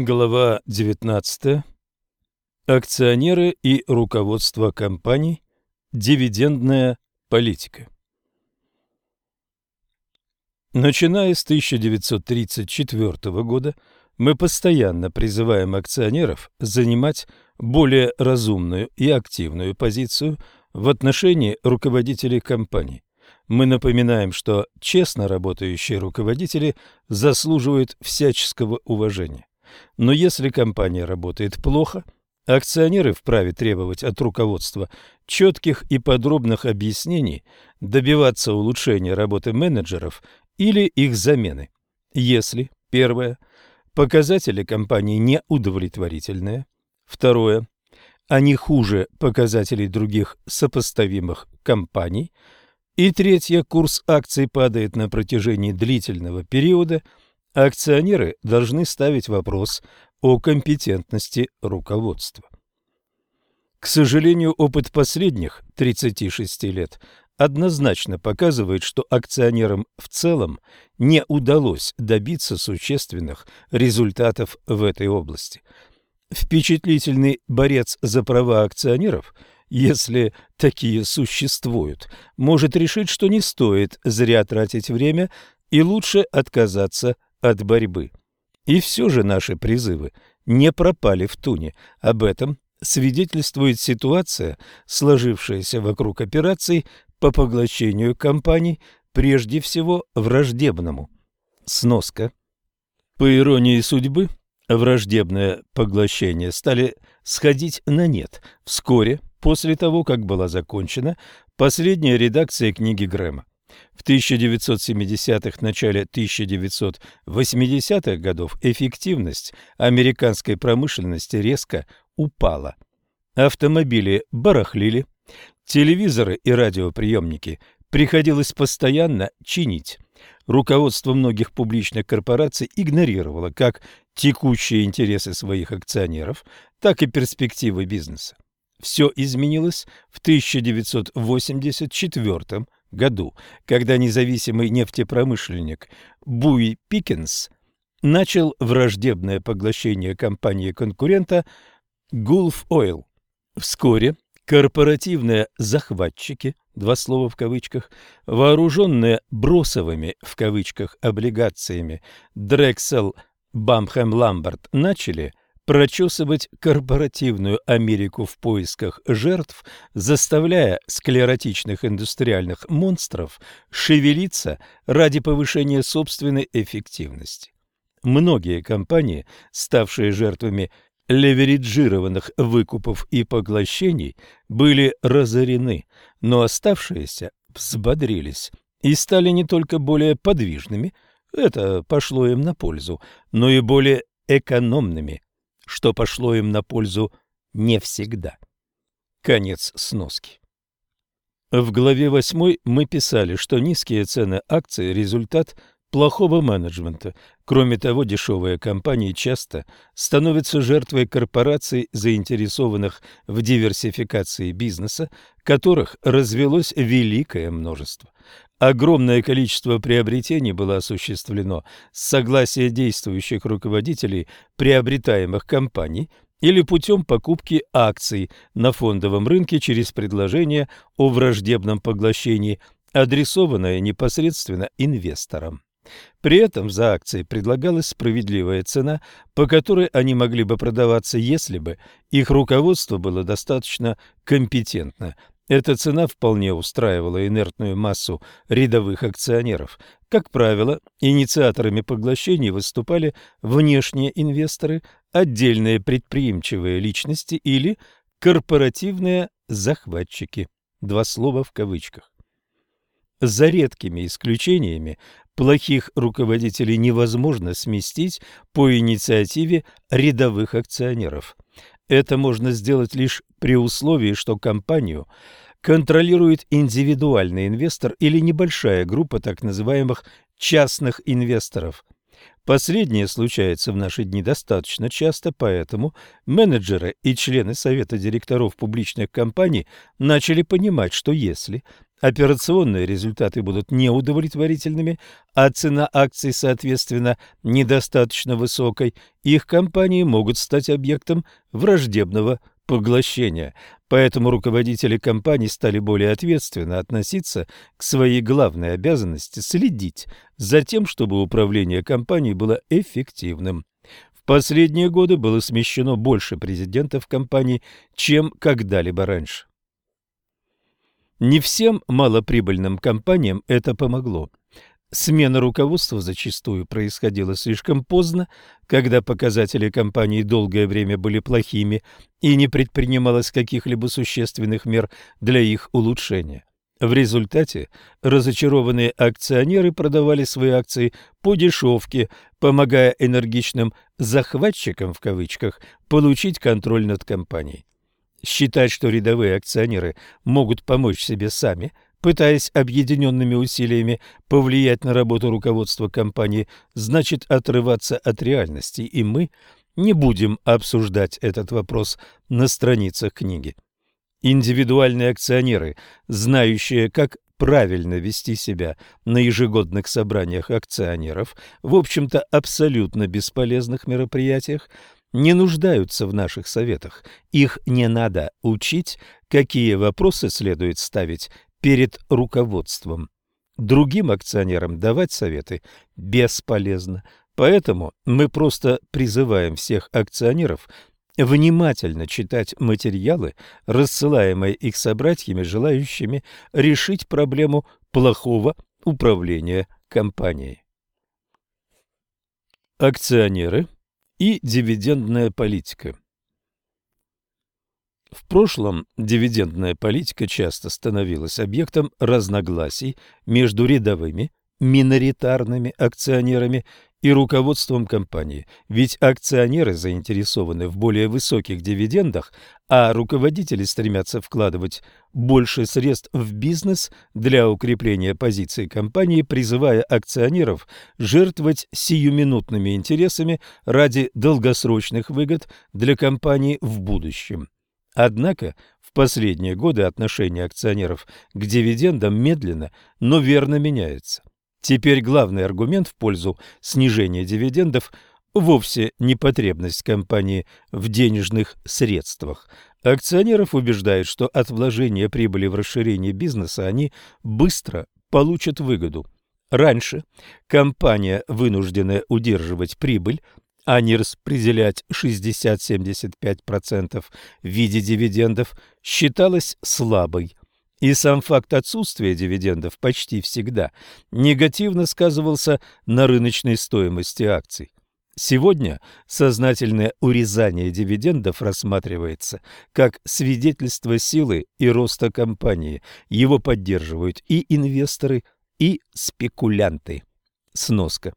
Глава 19. Акционеры и руководство компаний. Дивидендная политика. Начиная с 1934 года мы постоянно призываем акционеров занимать более разумную и активную позицию в отношении руководителей компаний. Мы напоминаем, что честно работающие руководители заслуживают всяческого уважения. Но если компания работает плохо, акционеры вправе требовать от руководства четких и подробных объяснений, добиваться улучшения работы менеджеров или их замены. Если, первое, показатели компании неудовлетворительные, второе, они хуже показателей других сопоставимых компаний, и третье, курс акций падает на протяжении длительного периода – акционеры должны ставить вопрос о компетентности руководства. К сожалению, опыт последних 36 лет однозначно показывает, что акционерам в целом не удалось добиться существенных результатов в этой области. Впечатлительный борец за права акционеров, если такие существуют, может решить, что не стоит зря тратить время и лучше отказаться от борьбы. И все же наши призывы не пропали в туне. Об этом свидетельствует ситуация, сложившаяся вокруг операций по поглощению компаний, прежде всего враждебному. Сноска. По иронии судьбы, враждебное поглощение стали сходить на нет вскоре после того, как была закончена последняя редакция книги Грэма. В 1970-х, начале 1980-х годов эффективность американской промышленности резко упала. Автомобили барахлили, телевизоры и радиоприемники приходилось постоянно чинить. Руководство многих публичных корпораций игнорировало как текущие интересы своих акционеров, так и перспективы бизнеса. Все изменилось в 1984 году когда независимый нефтепромышленник Буи Пикенс начал враждебное поглощение компании-конкурента Gulf Oil. Вскоре корпоративные захватчики, два слова в кавычках, вооруженные бросовыми в кавычках облигациями Drexel Бамхэм Ламберт начали прочесывать корпоративную Америку в поисках жертв, заставляя склеротичных индустриальных монстров шевелиться ради повышения собственной эффективности. Многие компании, ставшие жертвами левериджированных выкупов и поглощений, были разорены, но оставшиеся взбодрились и стали не только более подвижными, это пошло им на пользу, но и более экономными, что пошло им на пользу не всегда. Конец сноски. В главе 8 мы писали, что низкие цены акций – результат плохого менеджмента. Кроме того, дешевые компании часто становятся жертвой корпораций, заинтересованных в диверсификации бизнеса, которых развелось великое множество. Огромное количество приобретений было осуществлено с согласия действующих руководителей приобретаемых компаний или путем покупки акций на фондовом рынке через предложение о враждебном поглощении, адресованное непосредственно инвесторам. При этом за акции предлагалась справедливая цена, по которой они могли бы продаваться, если бы их руководство было достаточно компетентно эта цена вполне устраивала инертную массу рядовых акционеров. Как правило, инициаторами поглощений выступали внешние инвесторы, отдельные предприимчивые личности или корпоративные захватчики. Два слова в кавычках. За редкими исключениями плохих руководителей невозможно сместить по инициативе рядовых акционеров. Это можно сделать лишь при условии, что компанию контролирует индивидуальный инвестор или небольшая группа так называемых частных инвесторов. Последнее случается в наши дни достаточно часто, поэтому менеджеры и члены совета директоров публичных компаний начали понимать, что если операционные результаты будут неудовлетворительными, а цена акций, соответственно, недостаточно высокой, их компании могут стать объектом враждебного поглощения. Поэтому руководители компаний стали более ответственно относиться к своей главной обязанности следить за тем, чтобы управление компанией было эффективным. В последние годы было смещено больше президентов компаний, чем когда-либо раньше. Не всем малоприбыльным компаниям это помогло. Смена руководства зачастую происходила слишком поздно, когда показатели компании долгое время были плохими и не предпринималось каких-либо существенных мер для их улучшения. В результате разочарованные акционеры продавали свои акции по дешевке, помогая энергичным «захватчикам» в кавычках получить контроль над компанией. Считать, что рядовые акционеры могут помочь себе сами – пытаясь объединенными усилиями повлиять на работу руководства компании, значит отрываться от реальности, и мы не будем обсуждать этот вопрос на страницах книги. Индивидуальные акционеры, знающие, как правильно вести себя на ежегодных собраниях акционеров, в общем-то абсолютно бесполезных мероприятиях, не нуждаются в наших советах. Их не надо учить, какие вопросы следует ставить перед руководством. Другим акционерам давать советы бесполезно, поэтому мы просто призываем всех акционеров внимательно читать материалы, рассылаемые их собратьями, желающими решить проблему плохого управления компанией. Акционеры и дивидендная политика. В прошлом дивидендная политика часто становилась объектом разногласий между рядовыми, миноритарными акционерами и руководством компании, ведь акционеры заинтересованы в более высоких дивидендах, а руководители стремятся вкладывать больше средств в бизнес для укрепления позиций компании, призывая акционеров жертвовать сиюминутными интересами ради долгосрочных выгод для компании в будущем. Однако в последние годы отношение акционеров к дивидендам медленно, но верно меняется. Теперь главный аргумент в пользу снижения дивидендов вовсе не потребность компании в денежных средствах. Акционеров убеждают, что от вложения прибыли в расширение бизнеса они быстро получат выгоду. Раньше компания, вынужденная удерживать прибыль, а не распределять 60-75% в виде дивидендов, считалась слабой. И сам факт отсутствия дивидендов почти всегда негативно сказывался на рыночной стоимости акций. Сегодня сознательное урезание дивидендов рассматривается как свидетельство силы и роста компании. Его поддерживают и инвесторы, и спекулянты. Сноска.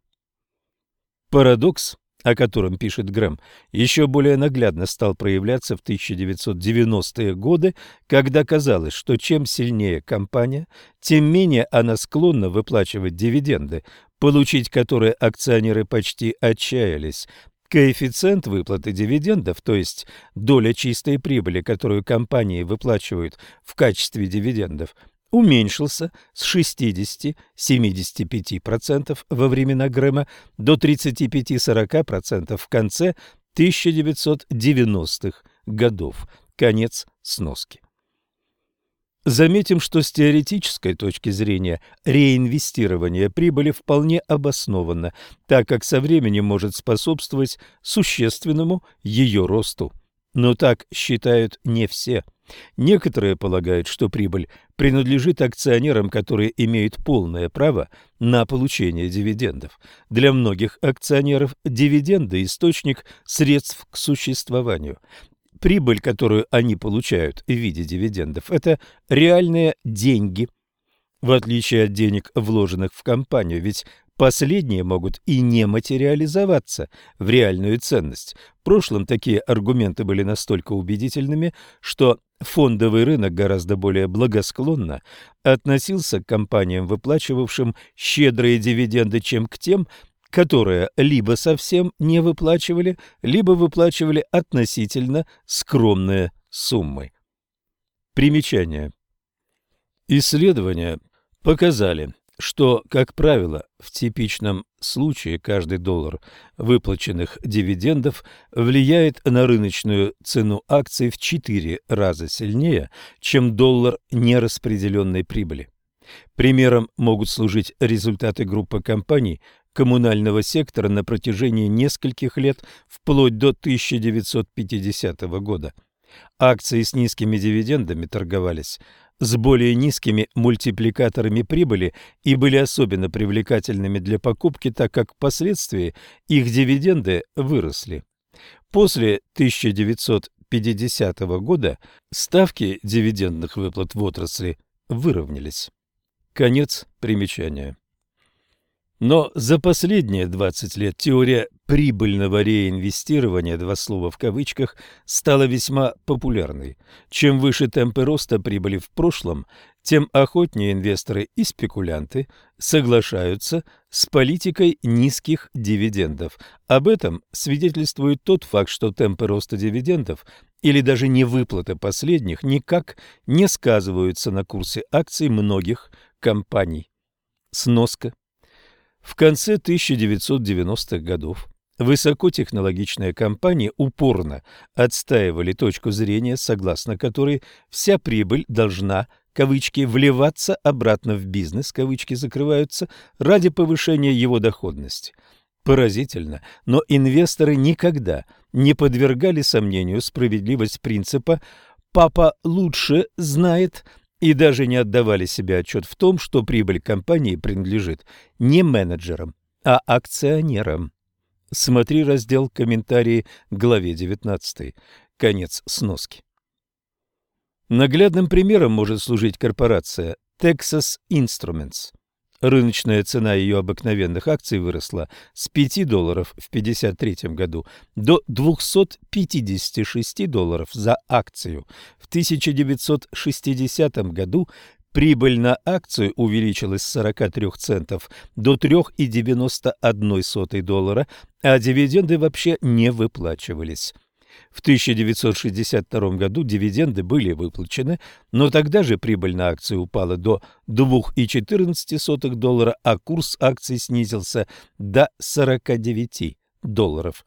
Парадокс о котором пишет Грэм, еще более наглядно стал проявляться в 1990-е годы, когда казалось, что чем сильнее компания, тем менее она склонна выплачивать дивиденды, получить которые акционеры почти отчаялись. Коэффициент выплаты дивидендов, то есть доля чистой прибыли, которую компании выплачивают в качестве дивидендов – уменьшился с 60-75% во времена Грэма до 35-40% в конце 1990-х годов. Конец сноски. Заметим, что с теоретической точки зрения реинвестирование прибыли вполне обосновано, так как со временем может способствовать существенному ее росту. Но так считают не все. Некоторые полагают, что прибыль принадлежит акционерам, которые имеют полное право на получение дивидендов. Для многих акционеров дивиденды – источник средств к существованию. Прибыль, которую они получают в виде дивидендов – это реальные деньги – в отличие от денег, вложенных в компанию, ведь Последние могут и не материализоваться в реальную ценность. В прошлом такие аргументы были настолько убедительными, что фондовый рынок гораздо более благосклонно относился к компаниям, выплачивавшим щедрые дивиденды, чем к тем, которые либо совсем не выплачивали, либо выплачивали относительно скромные суммы. Примечание. Исследования показали, что, как правило, в типичном случае каждый доллар выплаченных дивидендов влияет на рыночную цену акций в 4 раза сильнее, чем доллар нераспределенной прибыли. Примером могут служить результаты группы компаний коммунального сектора на протяжении нескольких лет вплоть до 1950 года. Акции с низкими дивидендами торговались с более низкими мультипликаторами прибыли и были особенно привлекательными для покупки, так как впоследствии их дивиденды выросли. После 1950 года ставки дивидендных выплат в отрасли выровнялись. Конец примечания. Но за последние 20 лет теория прибыльного реинвестирования, два слова в кавычках, стала весьма популярной. Чем выше темпы роста прибыли в прошлом, тем охотнее инвесторы и спекулянты соглашаются с политикой низких дивидендов. Об этом свидетельствует тот факт, что темпы роста дивидендов или даже невыплаты последних никак не сказываются на курсе акций многих компаний. Сноска. В конце 1990-х годов высокотехнологичные компании упорно отстаивали точку зрения, согласно которой вся прибыль должна кавычки вливаться обратно в бизнес, кавычки закрываются, ради повышения его доходности. Поразительно, но инвесторы никогда не подвергали сомнению справедливость принципа «папа лучше знает», и даже не отдавали себе отчет в том, что прибыль компании принадлежит не менеджерам, а акционерам. Смотри раздел «Комментарии» главе 19. Конец сноски. Наглядным примером может служить корпорация Texas Instruments. Рыночная цена ее обыкновенных акций выросла с 5 долларов в 1953 году до 256 долларов за акцию. В 1960 году прибыль на акцию увеличилась с 43 центов до 3,91 доллара, а дивиденды вообще не выплачивались. В 1962 году дивиденды были выплачены, но тогда же прибыль на акцию упала до 2,14 доллара, а курс акций снизился до 49 долларов.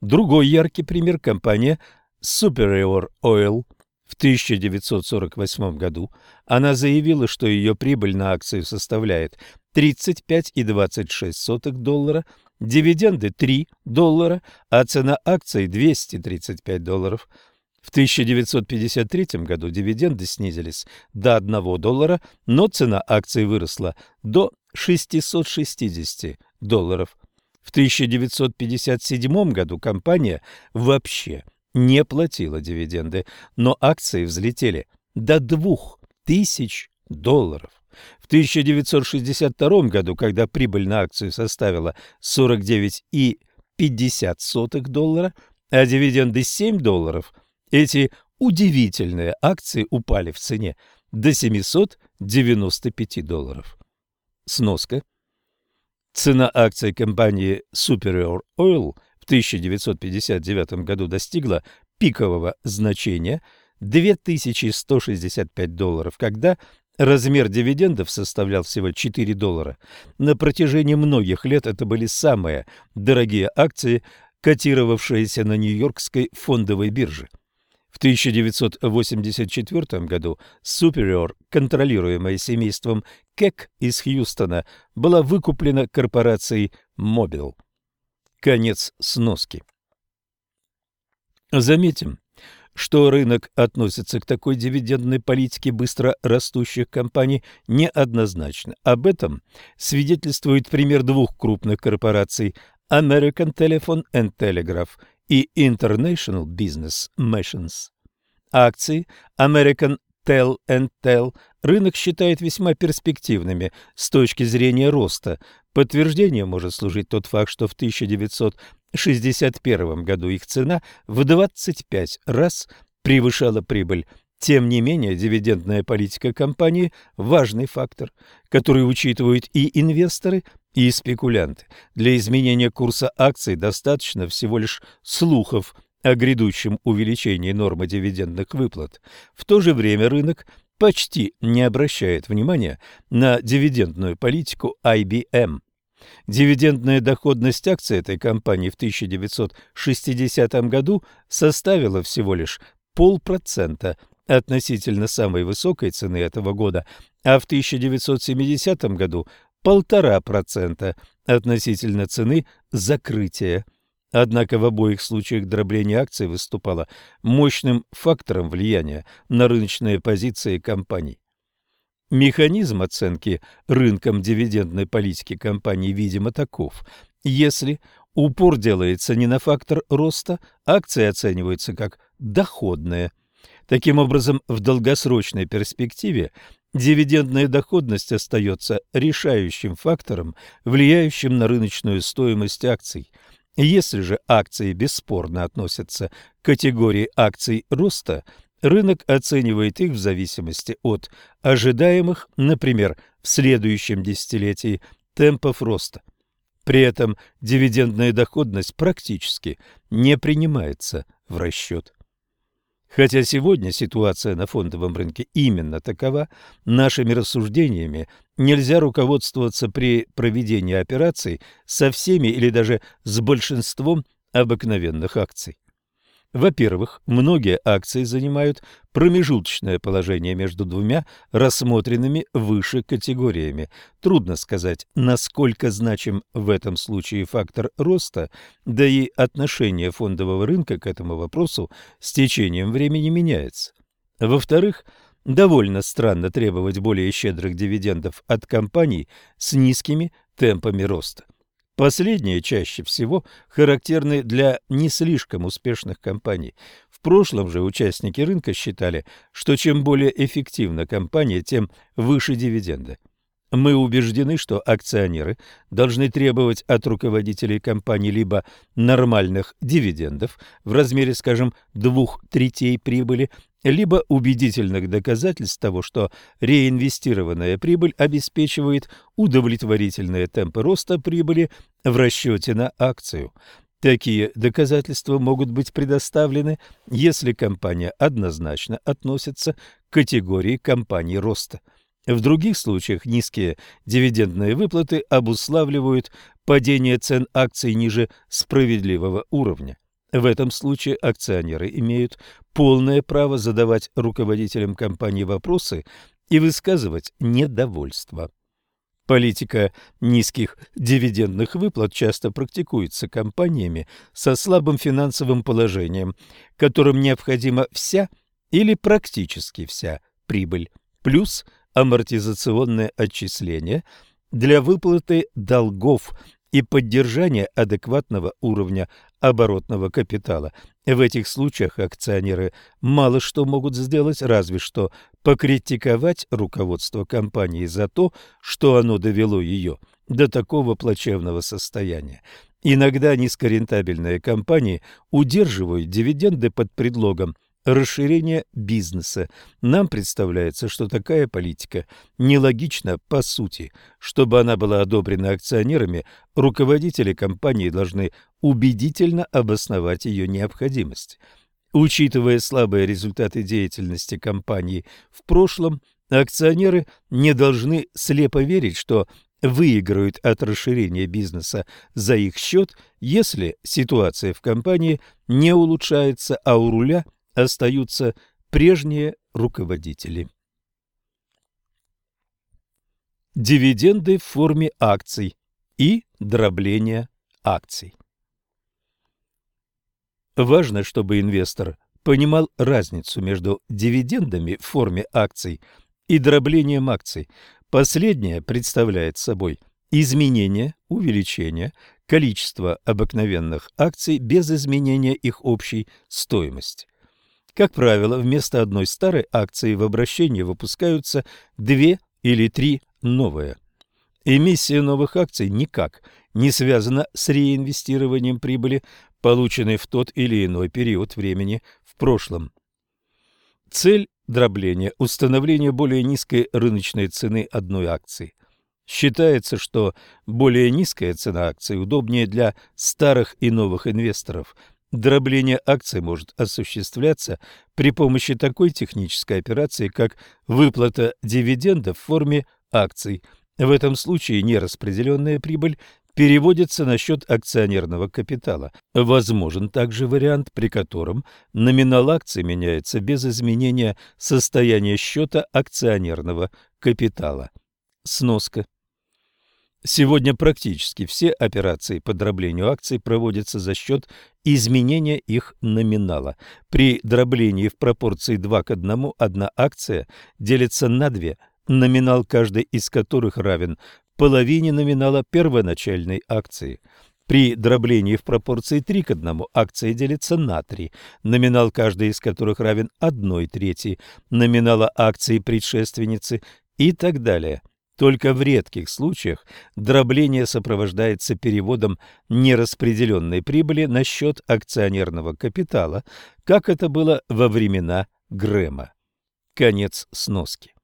Другой яркий пример – компания Superior Oil. В 1948 году она заявила, что ее прибыль на акцию составляет 35,26 доллара – дивиденды 3 доллара, а цена акций 235 долларов. В 1953 году дивиденды снизились до 1 доллара, но цена акций выросла до 660 долларов. В 1957 году компания вообще не платила дивиденды, но акции взлетели до 2000 долларов. В 1962 году, когда прибыль на акцию составила 49,50 доллара, а дивиденды 7 долларов, эти удивительные акции упали в цене до 795 долларов. Сноска. Цена акций компании Superior Oil в 1959 году достигла пикового значения 2165 долларов, когда Размер дивидендов составлял всего 4 доллара. На протяжении многих лет это были самые дорогие акции, котировавшиеся на Нью-Йоркской фондовой бирже. В 1984 году Superior, контролируемая семейством Кек из Хьюстона, была выкуплена корпорацией Mobil. Конец сноски. Заметим, что рынок относится к такой дивидендной политике быстро растущих компаний неоднозначно. Об этом свидетельствует пример двух крупных корпораций American Telephone and Telegraph и International Business Machines. Акции American Tel and Tel рынок считает весьма перспективными с точки зрения роста. Подтверждением может служить тот факт, что в 1900 1961 году их цена в 25 раз превышала прибыль. Тем не менее, дивидендная политика компании – важный фактор, который учитывают и инвесторы, и спекулянты. Для изменения курса акций достаточно всего лишь слухов о грядущем увеличении нормы дивидендных выплат. В то же время рынок почти не обращает внимания на дивидендную политику IBM. Дивидендная доходность акций этой компании в 1960 году составила всего лишь полпроцента относительно самой высокой цены этого года, а в 1970 году полтора процента относительно цены закрытия. Однако в обоих случаях дробление акций выступало мощным фактором влияния на рыночные позиции компаний. Механизм оценки рынком дивидендной политики компании, видимо, таков. Если упор делается не на фактор роста, акции оцениваются как доходные. Таким образом, в долгосрочной перспективе дивидендная доходность остается решающим фактором, влияющим на рыночную стоимость акций. Если же акции бесспорно относятся к категории акций роста – Рынок оценивает их в зависимости от ожидаемых, например, в следующем десятилетии, темпов роста. При этом дивидендная доходность практически не принимается в расчет. Хотя сегодня ситуация на фондовом рынке именно такова, нашими рассуждениями нельзя руководствоваться при проведении операций со всеми или даже с большинством обыкновенных акций. Во-первых, многие акции занимают промежуточное положение между двумя рассмотренными выше категориями. Трудно сказать, насколько значим в этом случае фактор роста, да и отношение фондового рынка к этому вопросу с течением времени меняется. Во-вторых, довольно странно требовать более щедрых дивидендов от компаний с низкими темпами роста. Последние чаще всего характерны для не слишком успешных компаний. В прошлом же участники рынка считали, что чем более эффективна компания, тем выше дивиденды. Мы убеждены, что акционеры должны требовать от руководителей компании либо нормальных дивидендов в размере, скажем, двух третей прибыли, либо убедительных доказательств того, что реинвестированная прибыль обеспечивает удовлетворительные темпы роста прибыли в расчете на акцию. Такие доказательства могут быть предоставлены, если компания однозначно относится к категории компаний роста. В других случаях низкие дивидендные выплаты обуславливают падение цен акций ниже справедливого уровня. В этом случае акционеры имеют полное право задавать руководителям компании вопросы и высказывать недовольство. Политика низких дивидендных выплат часто практикуется компаниями со слабым финансовым положением, которым необходима вся или практически вся прибыль, плюс амортизационное отчисление для выплаты долгов и поддержания адекватного уровня оборотного капитала. В этих случаях акционеры мало что могут сделать, разве что покритиковать руководство компании за то, что оно довело ее до такого плачевного состояния. Иногда низкорентабельные компании удерживают дивиденды под предлогом расширения бизнеса. Нам представляется, что такая политика нелогична по сути. Чтобы она была одобрена акционерами, руководители компании должны убедительно обосновать ее необходимость. Учитывая слабые результаты деятельности компании в прошлом, акционеры не должны слепо верить, что выиграют от расширения бизнеса за их счет, если ситуация в компании не улучшается, а у руля – остаются прежние руководители. Дивиденды в форме акций и дробление акций. Важно, чтобы инвестор понимал разницу между дивидендами в форме акций и дроблением акций. Последнее представляет собой изменение, увеличение количества обыкновенных акций без изменения их общей стоимости. Как правило, вместо одной старой акции в обращение выпускаются две или три новые. Эмиссия новых акций никак не связана с реинвестированием прибыли, полученной в тот или иной период времени в прошлом. Цель дробления – установление более низкой рыночной цены одной акции. Считается, что более низкая цена акций удобнее для старых и новых инвесторов – Дробление акций может осуществляться при помощи такой технической операции, как выплата дивидендов в форме акций. В этом случае нераспределенная прибыль переводится на счет акционерного капитала. Возможен также вариант, при котором номинал акций меняется без изменения состояния счета акционерного капитала. Сноска. Сегодня практически все операции по дроблению акций проводятся за счет изменения их номинала. При дроблении в пропорции 2 к 1 одна акция делится на две, номинал каждой из которых равен половине номинала первоначальной акции. При дроблении в пропорции 3 к 1 акции делится на 3, номинал каждой из которых равен 1 трети номинала акции предшественницы и так далее. Только в редких случаях дробление сопровождается переводом нераспределенной прибыли на счет акционерного капитала, как это было во времена Грэма. Конец сноски.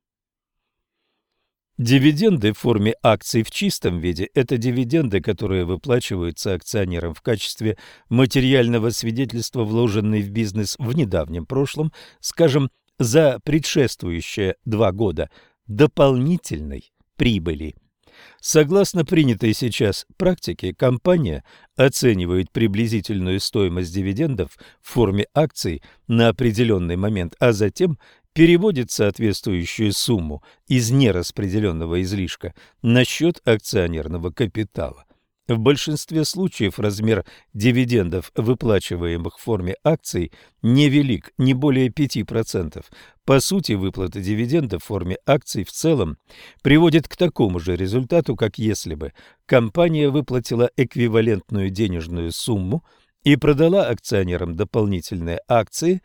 Дивиденды в форме акций в чистом виде – это дивиденды, которые выплачиваются акционерам в качестве материального свидетельства, вложенной в бизнес в недавнем прошлом, скажем, за предшествующие два года, дополнительной прибыли. Согласно принятой сейчас практике, компания оценивает приблизительную стоимость дивидендов в форме акций на определенный момент, а затем переводит соответствующую сумму из нераспределенного излишка на счет акционерного капитала. В большинстве случаев размер дивидендов, выплачиваемых в форме акций, невелик, не более 5%. По сути, выплата дивидендов в форме акций в целом приводит к такому же результату, как если бы компания выплатила эквивалентную денежную сумму и продала акционерам дополнительные акции,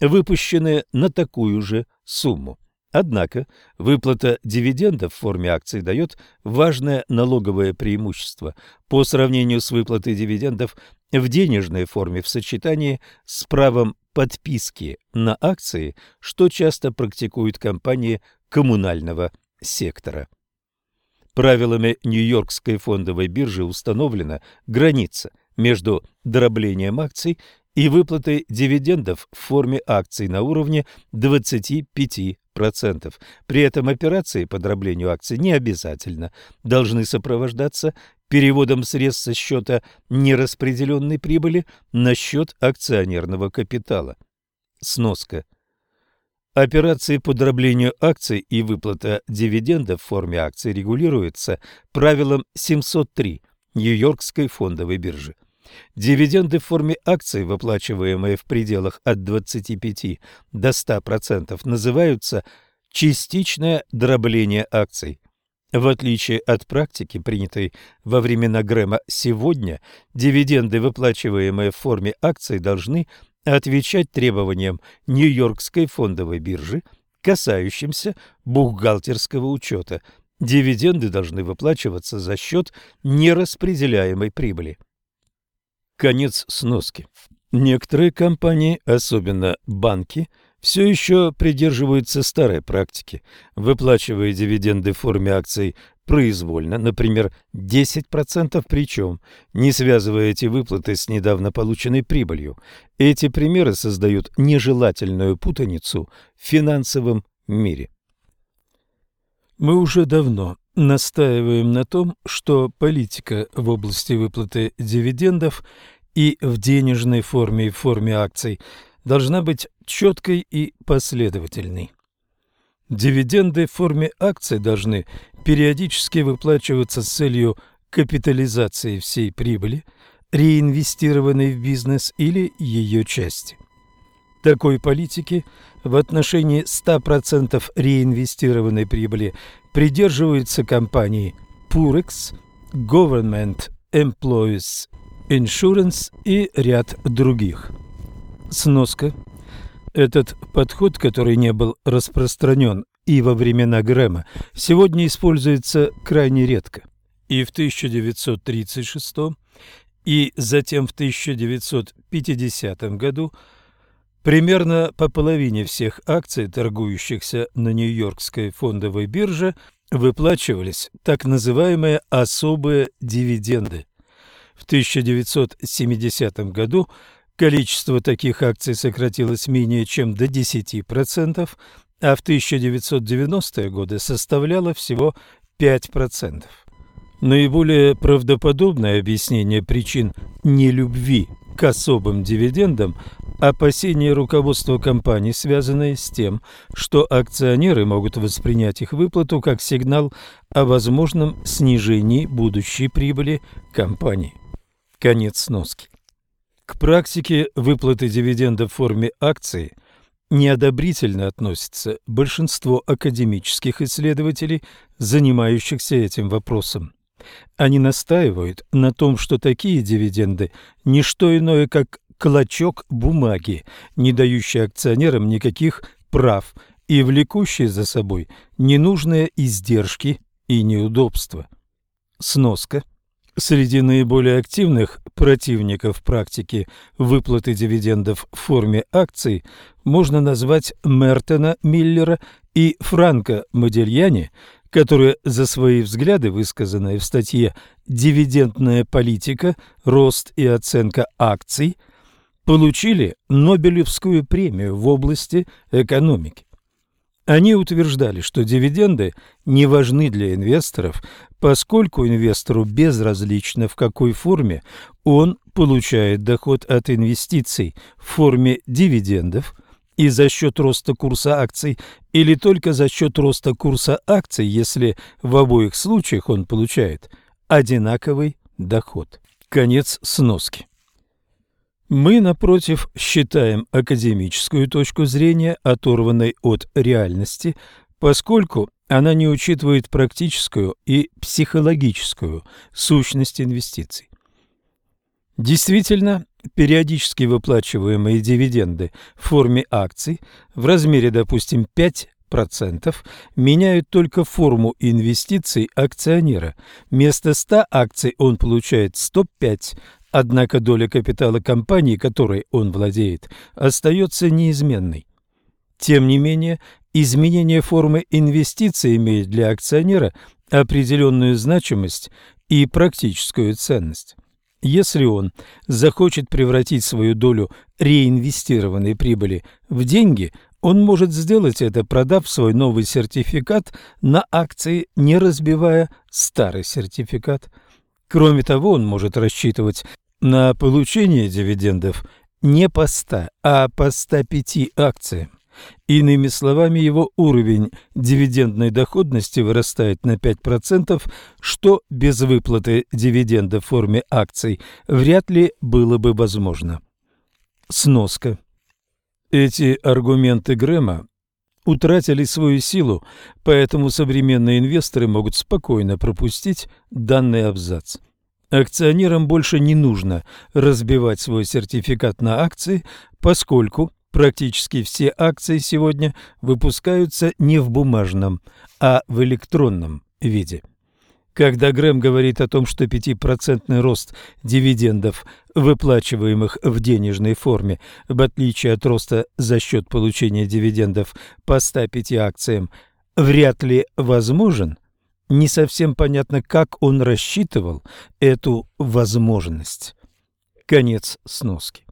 выпущенные на такую же сумму. Однако выплата дивидендов в форме акций дает важное налоговое преимущество по сравнению с выплатой дивидендов в денежной форме в сочетании с правом подписки на акции, что часто практикуют компании коммунального сектора. Правилами Нью-Йоркской фондовой биржи установлена граница между дроблением акций и выплатой дивидендов в форме акций на уровне 25%. При этом операции по дроблению акций не обязательно должны сопровождаться переводом средств со счета нераспределенной прибыли на счет акционерного капитала. Сноска. Операции по дроблению акций и выплата дивидендов в форме акций регулируются правилом 703 Нью-Йоркской фондовой биржи. Дивиденды в форме акций, выплачиваемые в пределах от 25 до 100%, называются частичное дробление акций. В отличие от практики, принятой во времена Грэма сегодня, дивиденды, выплачиваемые в форме акций, должны отвечать требованиям Нью-Йоркской фондовой биржи, касающимся бухгалтерского учета. Дивиденды должны выплачиваться за счет нераспределяемой прибыли. Конец сноски. Некоторые компании, особенно банки, все еще придерживаются старой практики, выплачивая дивиденды в форме акций произвольно, например, 10%, причем не связывая эти выплаты с недавно полученной прибылью. Эти примеры создают нежелательную путаницу в финансовом мире. Мы уже давно настаиваем на том, что политика в области выплаты дивидендов и в денежной форме и в форме акций должна быть четкой и последовательной. Дивиденды в форме акций должны периодически выплачиваться с целью капитализации всей прибыли, реинвестированной в бизнес или ее части. Такой политики в отношении 100% реинвестированной прибыли придерживаются компании Purex, Government Employees Insurance и ряд других. Сноска. Этот подход, который не был распространен и во времена Грэма, сегодня используется крайне редко. И в 1936 и затем в 1950 году примерно по половине всех акций, торгующихся на Нью-Йоркской фондовой бирже, выплачивались так называемые особые дивиденды. В 1970 году Количество таких акций сократилось менее чем до 10%, а в 1990-е годы составляло всего 5%. Наиболее правдоподобное объяснение причин нелюбви к особым дивидендам – опасения руководства компании, связанные с тем, что акционеры могут воспринять их выплату как сигнал о возможном снижении будущей прибыли компании. Конец сноски. К практике выплаты дивидендов в форме акций неодобрительно относится большинство академических исследователей, занимающихся этим вопросом. Они настаивают на том, что такие дивиденды – не что иное, как клочок бумаги, не дающий акционерам никаких прав и влекущий за собой ненужные издержки и неудобства. Сноска. Среди наиболее активных противников практики выплаты дивидендов в форме акций можно назвать Мертона Миллера и Франко Модельяни, которые за свои взгляды, высказанные в статье «Дивидендная политика. Рост и оценка акций», получили Нобелевскую премию в области экономики. Они утверждали, что дивиденды не важны для инвесторов, поскольку инвестору безразлично, в какой форме он получает доход от инвестиций в форме дивидендов – и за счет роста курса акций или только за счет роста курса акций, если в обоих случаях он получает одинаковый доход. Конец сноски. Мы, напротив, считаем академическую точку зрения оторванной от реальности, поскольку она не учитывает практическую и психологическую сущность инвестиций. Действительно, периодически выплачиваемые дивиденды в форме акций в размере, допустим, 5%, меняют только форму инвестиций акционера. Вместо 100 акций он получает 105, однако доля капитала компании, которой он владеет, остается неизменной. Тем не менее, изменение формы инвестиций имеет для акционера определенную значимость и практическую ценность. Если он захочет превратить свою долю реинвестированной прибыли в деньги, он может сделать это, продав свой новый сертификат на акции, не разбивая старый сертификат. Кроме того, он может рассчитывать на получение дивидендов не по 100, а по 105 акциям. Иными словами, его уровень дивидендной доходности вырастает на 5%, что без выплаты дивиденда в форме акций вряд ли было бы возможно. Сноска. Эти аргументы Грэма утратили свою силу, поэтому современные инвесторы могут спокойно пропустить данный абзац. Акционерам больше не нужно разбивать свой сертификат на акции, поскольку Практически все акции сегодня выпускаются не в бумажном, а в электронном виде. Когда Грэм говорит о том, что 5% рост дивидендов, выплачиваемых в денежной форме, в отличие от роста за счет получения дивидендов по 105 акциям, вряд ли возможен, не совсем понятно, как он рассчитывал эту возможность. Конец сноски.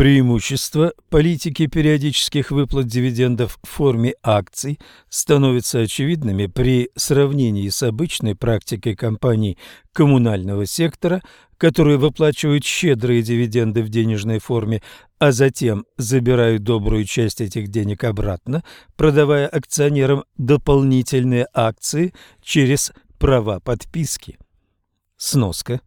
Преимущество политики периодических выплат дивидендов в форме акций становятся очевидными при сравнении с обычной практикой компаний коммунального сектора, которые выплачивают щедрые дивиденды в денежной форме, а затем забирают добрую часть этих денег обратно, продавая акционерам дополнительные акции через права подписки. Сноска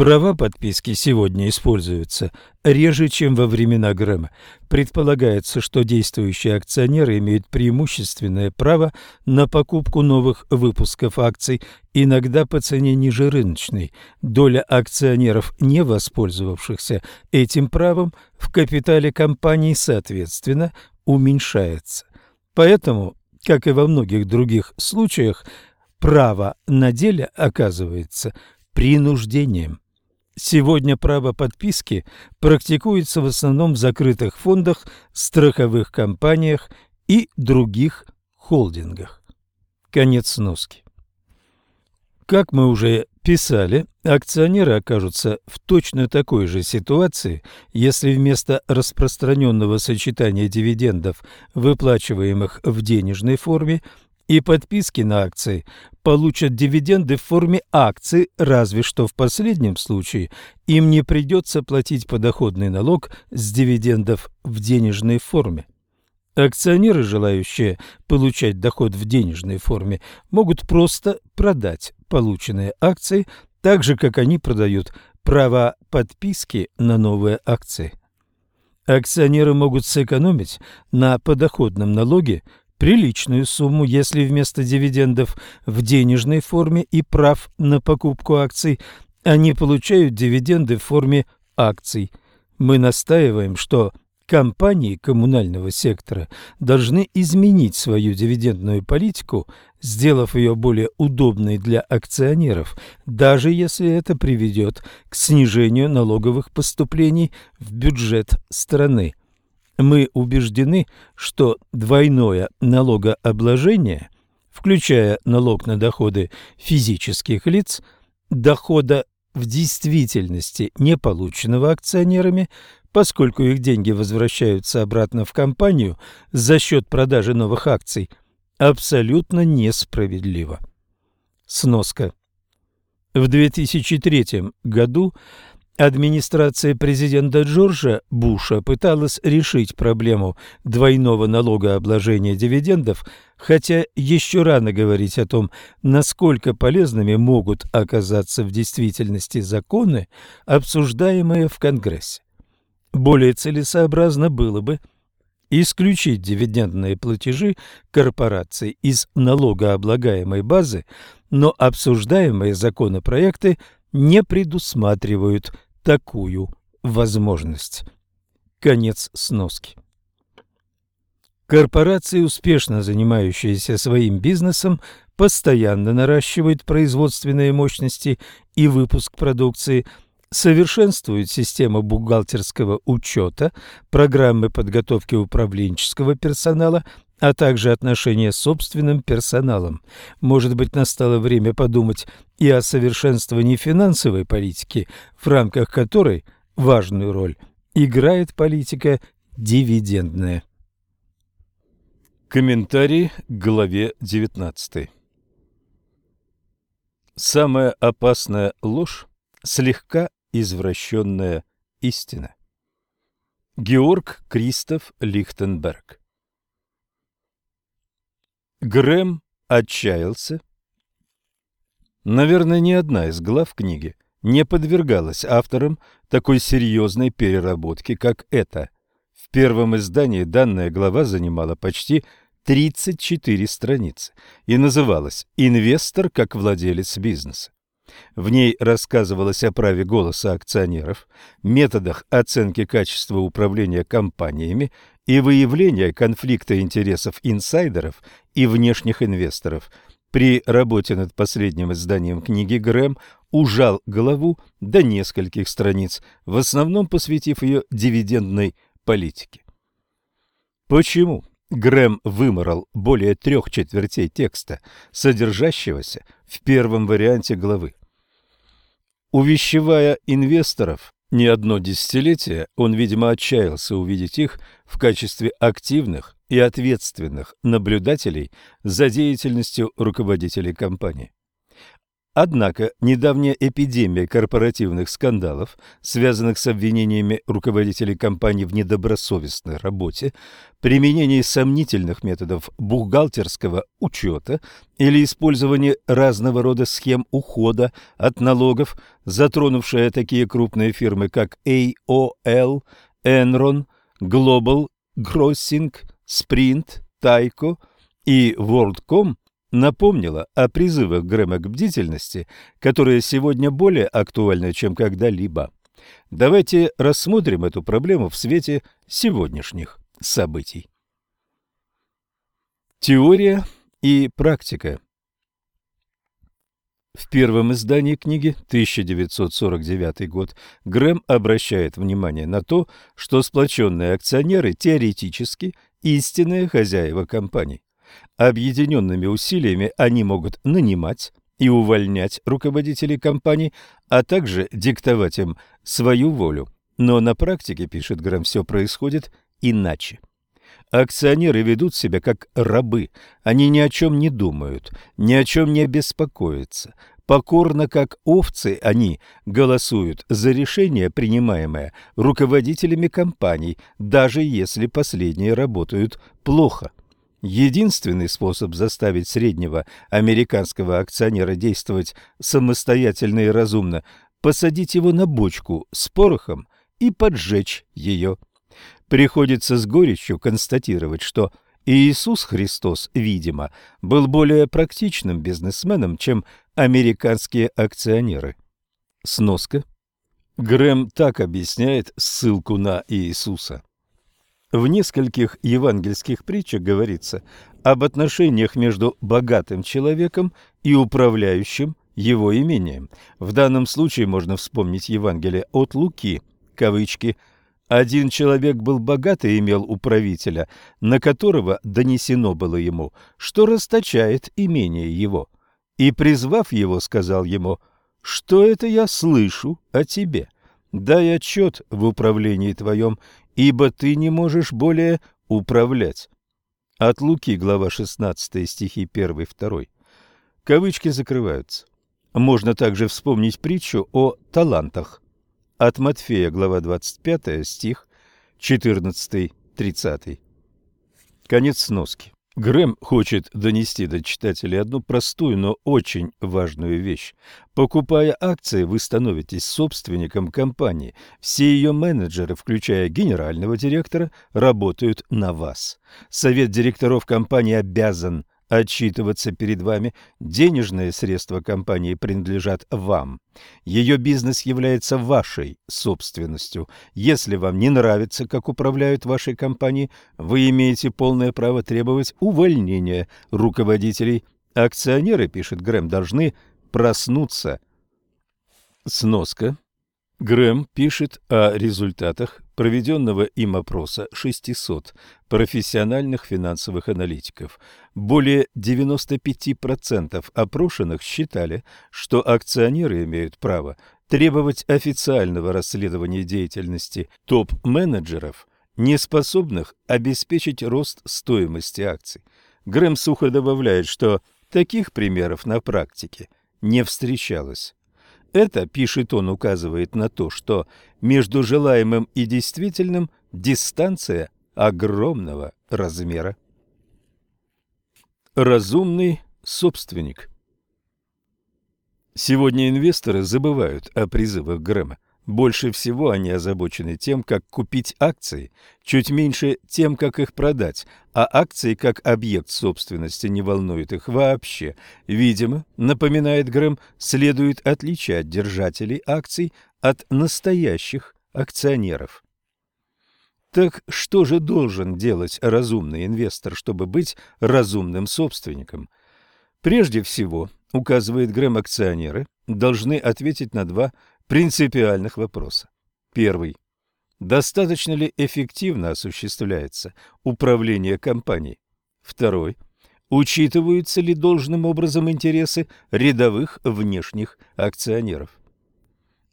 Права подписки сегодня используются реже, чем во времена Грэма. Предполагается, что действующие акционеры имеют преимущественное право на покупку новых выпусков акций, иногда по цене ниже рыночной. Доля акционеров, не воспользовавшихся этим правом, в капитале компании, соответственно, уменьшается. Поэтому, как и во многих других случаях, право на деле оказывается принуждением. Сегодня право подписки практикуется в основном в закрытых фондах, страховых компаниях и других холдингах. Конец сноски. Как мы уже писали, акционеры окажутся в точно такой же ситуации, если вместо распространенного сочетания дивидендов, выплачиваемых в денежной форме, и подписки на акции получат дивиденды в форме акций, разве что в последнем случае им не придется платить подоходный налог с дивидендов в денежной форме. Акционеры, желающие получать доход в денежной форме, могут просто продать полученные акции, так же, как они продают права подписки на новые акции. Акционеры могут сэкономить на подоходном налоге приличную сумму, если вместо дивидендов в денежной форме и прав на покупку акций они получают дивиденды в форме акций. Мы настаиваем, что компании коммунального сектора должны изменить свою дивидендную политику, сделав ее более удобной для акционеров, даже если это приведет к снижению налоговых поступлений в бюджет страны. Мы убеждены, что двойное налогообложение, включая налог на доходы физических лиц, дохода в действительности не полученного акционерами, поскольку их деньги возвращаются обратно в компанию за счет продажи новых акций, абсолютно несправедливо. Сноска. В 2003 году Администрация президента Джорджа Буша пыталась решить проблему двойного налогообложения дивидендов, хотя еще рано говорить о том, насколько полезными могут оказаться в действительности законы, обсуждаемые в Конгрессе. Более целесообразно было бы исключить дивидендные платежи корпораций из налогооблагаемой базы, но обсуждаемые законопроекты не предусматривают такую возможность. Конец сноски. Корпорации, успешно занимающиеся своим бизнесом, постоянно наращивают производственные мощности и выпуск продукции, совершенствуют систему бухгалтерского учета, программы подготовки управленческого персонала а также отношения с собственным персоналом. Может быть, настало время подумать и о совершенствовании финансовой политики, в рамках которой важную роль играет политика дивидендная. Комментарий к главе 19. Самая опасная ложь – слегка извращенная истина. Георг Кристоф Лихтенберг Грэм отчаялся. Наверное, ни одна из глав книги не подвергалась авторам такой серьезной переработки, как эта. В первом издании данная глава занимала почти 34 страницы и называлась «Инвестор как владелец бизнеса». В ней рассказывалось о праве голоса акционеров, методах оценки качества управления компаниями и выявления конфликта интересов инсайдеров и внешних инвесторов. При работе над последним изданием книги Грэм ужал голову до нескольких страниц, в основном посвятив ее дивидендной политике. Почему Грэм выморал более трех четвертей текста, содержащегося в первом варианте главы? Увещевая инвесторов не одно десятилетие, он, видимо, отчаялся увидеть их в качестве активных и ответственных наблюдателей за деятельностью руководителей компании. Однако недавняя эпидемия корпоративных скандалов, связанных с обвинениями руководителей компаний в недобросовестной работе, применении сомнительных методов бухгалтерского учета или использовании разного рода схем ухода от налогов, затронувшая такие крупные фирмы, как AOL, Enron, Global Crossing, Sprint, Tyco и WorldCom, напомнила о призывах Грэма к бдительности, которые сегодня более актуальны, чем когда-либо. Давайте рассмотрим эту проблему в свете сегодняшних событий. Теория и практика В первом издании книги 1949 год Грэм обращает внимание на то, что сплоченные акционеры теоретически истинные хозяева компаний. Объединенными усилиями они могут нанимать и увольнять руководителей компаний, а также диктовать им свою волю. Но на практике, пишет Грэм, все происходит иначе. Акционеры ведут себя как рабы. Они ни о чем не думают, ни о чем не беспокоятся. Покорно, как овцы, они голосуют за решение, принимаемое руководителями компаний, даже если последние работают плохо. Единственный способ заставить среднего американского акционера действовать самостоятельно и разумно – посадить его на бочку с порохом и поджечь ее. Приходится с горечью констатировать, что Иисус Христос, видимо, был более практичным бизнесменом, чем американские акционеры. Сноска. Грэм так объясняет ссылку на Иисуса. В нескольких евангельских притчах говорится об отношениях между богатым человеком и управляющим его имением. В данном случае можно вспомнить Евангелие от Луки, кавычки, «Один человек был богат и имел управителя, на которого донесено было ему, что расточает имение его. И, призвав его, сказал ему, «Что это я слышу о тебе? Дай отчет в управлении твоем, ибо ты не можешь более управлять. От Луки, глава 16, стихи 1-2. Кавычки закрываются. Можно также вспомнить притчу о талантах. От Матфея, глава 25, стих 14-30. Конец сноски. Грэм хочет донести до читателей одну простую, но очень важную вещь. Покупая акции, вы становитесь собственником компании. Все ее менеджеры, включая генерального директора, работают на вас. Совет директоров компании обязан отчитываться перед вами. Денежные средства компании принадлежат вам. Ее бизнес является вашей собственностью. Если вам не нравится, как управляют вашей компанией, вы имеете полное право требовать увольнения руководителей. Акционеры, пишет Грэм, должны проснуться. Сноска. Грэм пишет о результатах проведенного им опроса 600 профессиональных финансовых аналитиков. Более 95% опрошенных считали, что акционеры имеют право требовать официального расследования деятельности топ-менеджеров, не способных обеспечить рост стоимости акций. Грэм сухо добавляет, что таких примеров на практике не встречалось. Это, пишет он, указывает на то, что между желаемым и действительным дистанция огромного размера. Разумный собственник Сегодня инвесторы забывают о призывах Грэма. Больше всего они озабочены тем, как купить акции, чуть меньше тем, как их продать, а акции как объект собственности не волнуют их вообще. Видимо, напоминает Грэм, следует отличать держателей акций от настоящих акционеров. Так что же должен делать разумный инвестор, чтобы быть разумным собственником? Прежде всего, указывает Грэм, акционеры должны ответить на два принципиальных вопроса. Первый. Достаточно ли эффективно осуществляется управление компанией? Второй. Учитываются ли должным образом интересы рядовых внешних акционеров?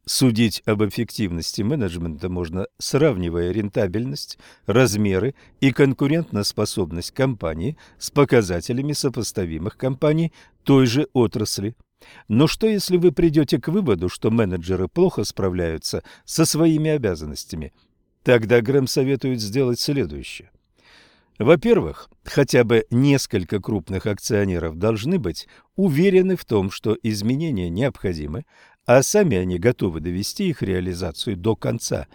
Судить об эффективности менеджмента можно, сравнивая рентабельность, размеры и конкурентоспособность компании с показателями сопоставимых компаний той же отрасли – но что, если вы придете к выводу, что менеджеры плохо справляются со своими обязанностями? Тогда Грэм советует сделать следующее. Во-первых, хотя бы несколько крупных акционеров должны быть уверены в том, что изменения необходимы, а сами они готовы довести их реализацию до конца.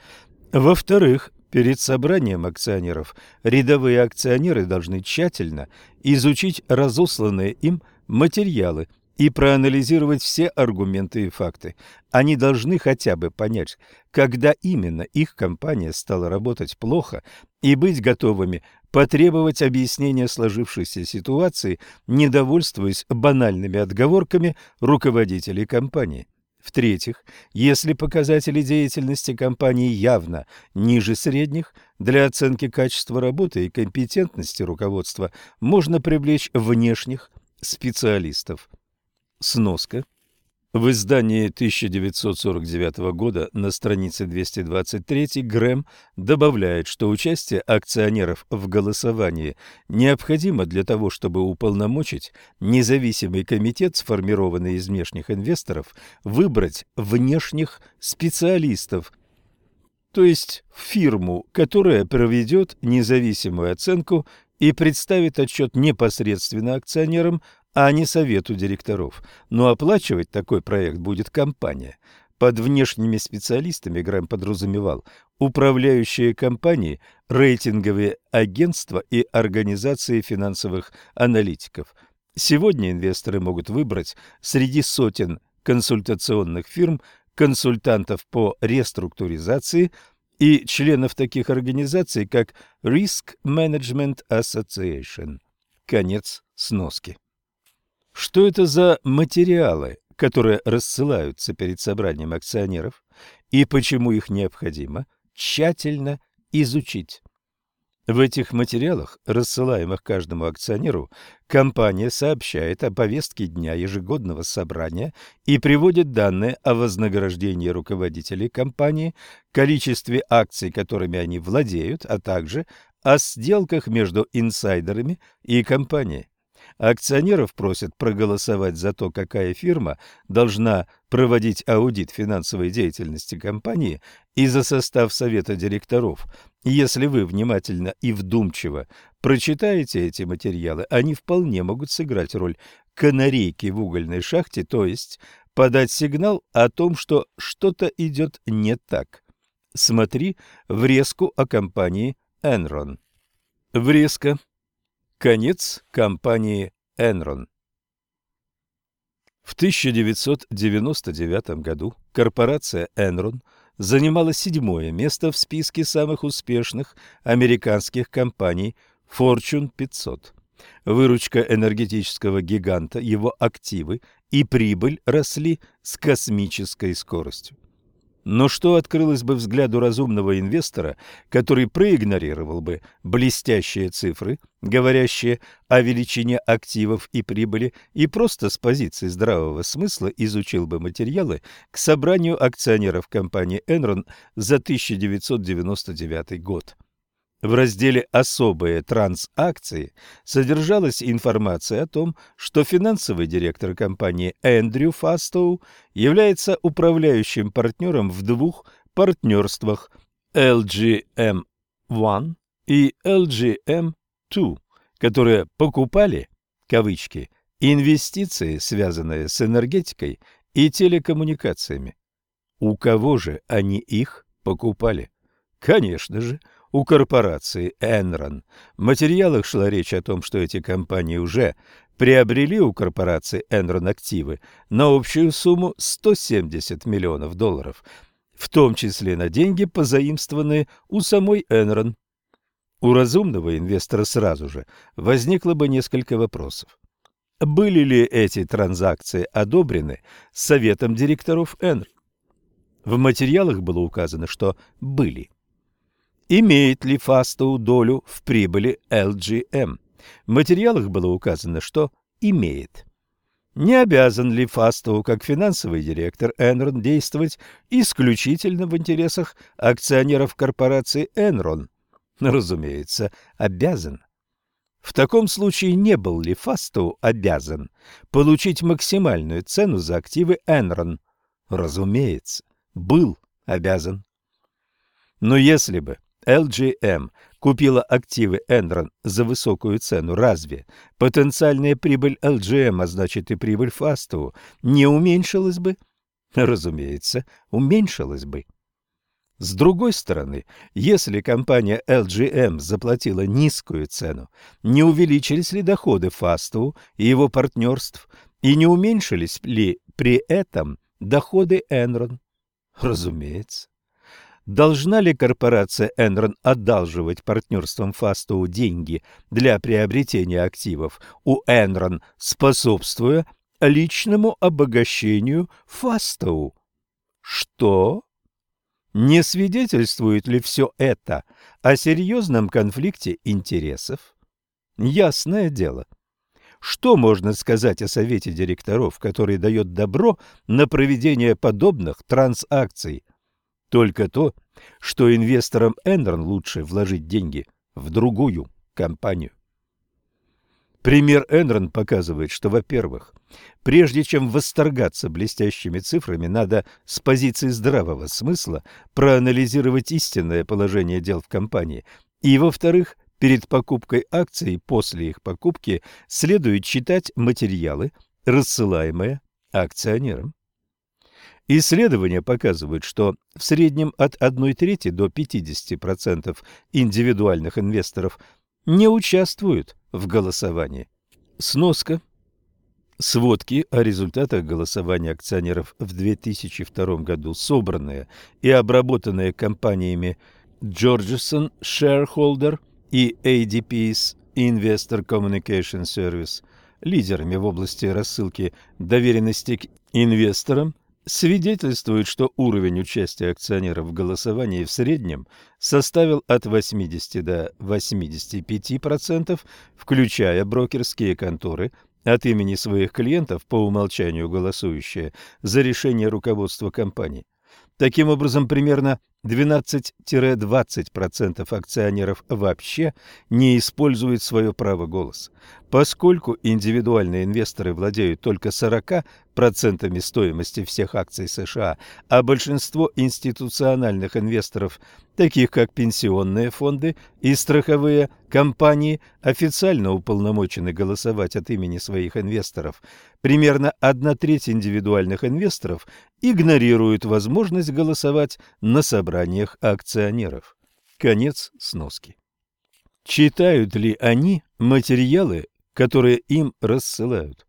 Во-вторых, перед собранием акционеров рядовые акционеры должны тщательно изучить разосланные им материалы – и проанализировать все аргументы и факты. Они должны хотя бы понять, когда именно их компания стала работать плохо, и быть готовыми потребовать объяснения сложившейся ситуации, недовольствуясь банальными отговорками руководителей компании. В-третьих, если показатели деятельности компании явно ниже средних, для оценки качества работы и компетентности руководства можно привлечь внешних специалистов. Сноска. В издании 1949 года на странице 223 Грэм добавляет, что участие акционеров в голосовании необходимо для того, чтобы уполномочить независимый комитет, сформированный из внешних инвесторов, выбрать внешних специалистов, то есть фирму, которая проведет независимую оценку и представит отчет непосредственно акционерам, а не совету директоров. Но оплачивать такой проект будет компания. Под внешними специалистами Грэм подразумевал управляющие компании, рейтинговые агентства и организации финансовых аналитиков. Сегодня инвесторы могут выбрать среди сотен консультационных фирм консультантов по реструктуризации и членов таких организаций, как Risk Management Association. Конец сноски. Что это за материалы, которые рассылаются перед собранием акционеров, и почему их необходимо тщательно изучить? В этих материалах, рассылаемых каждому акционеру, компания сообщает о повестке дня ежегодного собрания и приводит данные о вознаграждении руководителей компании, количестве акций, которыми они владеют, а также о сделках между инсайдерами и компанией. Акционеров просят проголосовать за то, какая фирма должна проводить аудит финансовой деятельности компании и за состав совета директоров. Если вы внимательно и вдумчиво прочитаете эти материалы, они вполне могут сыграть роль канарейки в угольной шахте, то есть подать сигнал о том, что что-то идет не так. Смотри врезку о компании Enron. Врезка Конец кампании Enron. В 1999 году корпорация Enron занимала седьмое место в списке самых успешных американских компаний Fortune 500. Выручка энергетического гиганта, его активы и прибыль росли с космической скоростью. Но что открылось бы взгляду разумного инвестора, который проигнорировал бы блестящие цифры, говорящие о величине активов и прибыли, и просто с позиции здравого смысла изучил бы материалы к собранию акционеров компании Enron за 1999 год? В разделе «Особые трансакции» содержалась информация о том, что финансовый директор компании Эндрю Фастоу является управляющим партнером в двух партнерствах LGM1 и LGM2, которые покупали, кавычки, инвестиции, связанные с энергетикой и телекоммуникациями. У кого же они их покупали? Конечно же, у корпорации Enron. В материалах шла речь о том, что эти компании уже приобрели у корпорации Enron активы на общую сумму 170 миллионов долларов, в том числе на деньги, позаимствованные у самой Enron. У разумного инвестора сразу же возникло бы несколько вопросов. Были ли эти транзакции одобрены советом директоров Enron? В материалах было указано, что были имеет ли Фастоу долю в прибыли LGM. В материалах было указано, что имеет. Не обязан ли Фастоу, как финансовый директор Enron, действовать исключительно в интересах акционеров корпорации Enron? Разумеется, обязан. В таком случае не был ли Фастоу обязан получить максимальную цену за активы Enron? Разумеется, был обязан. Но если бы LGM купила активы Enron за высокую цену, разве потенциальная прибыль LGM, а значит и прибыль Фастову, не уменьшилась бы? Разумеется, уменьшилась бы. С другой стороны, если компания LGM заплатила низкую цену, не увеличились ли доходы Фастову и его партнерств, и не уменьшились ли при этом доходы Enron? Разумеется. Должна ли корпорация Enron одалживать партнерством Фастоу деньги для приобретения активов у Enron, способствуя личному обогащению Фастоу? Что? Не свидетельствует ли все это о серьезном конфликте интересов? Ясное дело. Что можно сказать о совете директоров, который дает добро на проведение подобных трансакций? Только то, что инвесторам Enron лучше вложить деньги в другую компанию. Пример Enron показывает, что, во-первых, прежде чем восторгаться блестящими цифрами, надо с позиции здравого смысла проанализировать истинное положение дел в компании, и, во-вторых, перед покупкой акций и после их покупки следует читать материалы, рассылаемые акционерам. Исследования показывают, что в среднем от 1 трети до 50% индивидуальных инвесторов не участвуют в голосовании. Сноска. Сводки о результатах голосования акционеров в 2002 году, собранные и обработанные компаниями Georgeson Shareholder и ADP's Investor Communication Service, лидерами в области рассылки доверенности к инвесторам, свидетельствует, что уровень участия акционеров в голосовании в среднем составил от 80 до 85%, включая брокерские конторы, от имени своих клиентов по умолчанию голосующие за решение руководства компании. Таким образом, примерно 12-20% акционеров вообще не используют свое право голоса. Поскольку индивидуальные инвесторы владеют только 40% стоимости всех акций США, а большинство институциональных инвесторов, таких как пенсионные фонды и страховые компании, официально уполномочены голосовать от имени своих инвесторов, примерно одна треть индивидуальных инвесторов игнорируют возможность голосовать на собраниях акционеров. Конец сноски. Читают ли они материалы, которые им рассылают?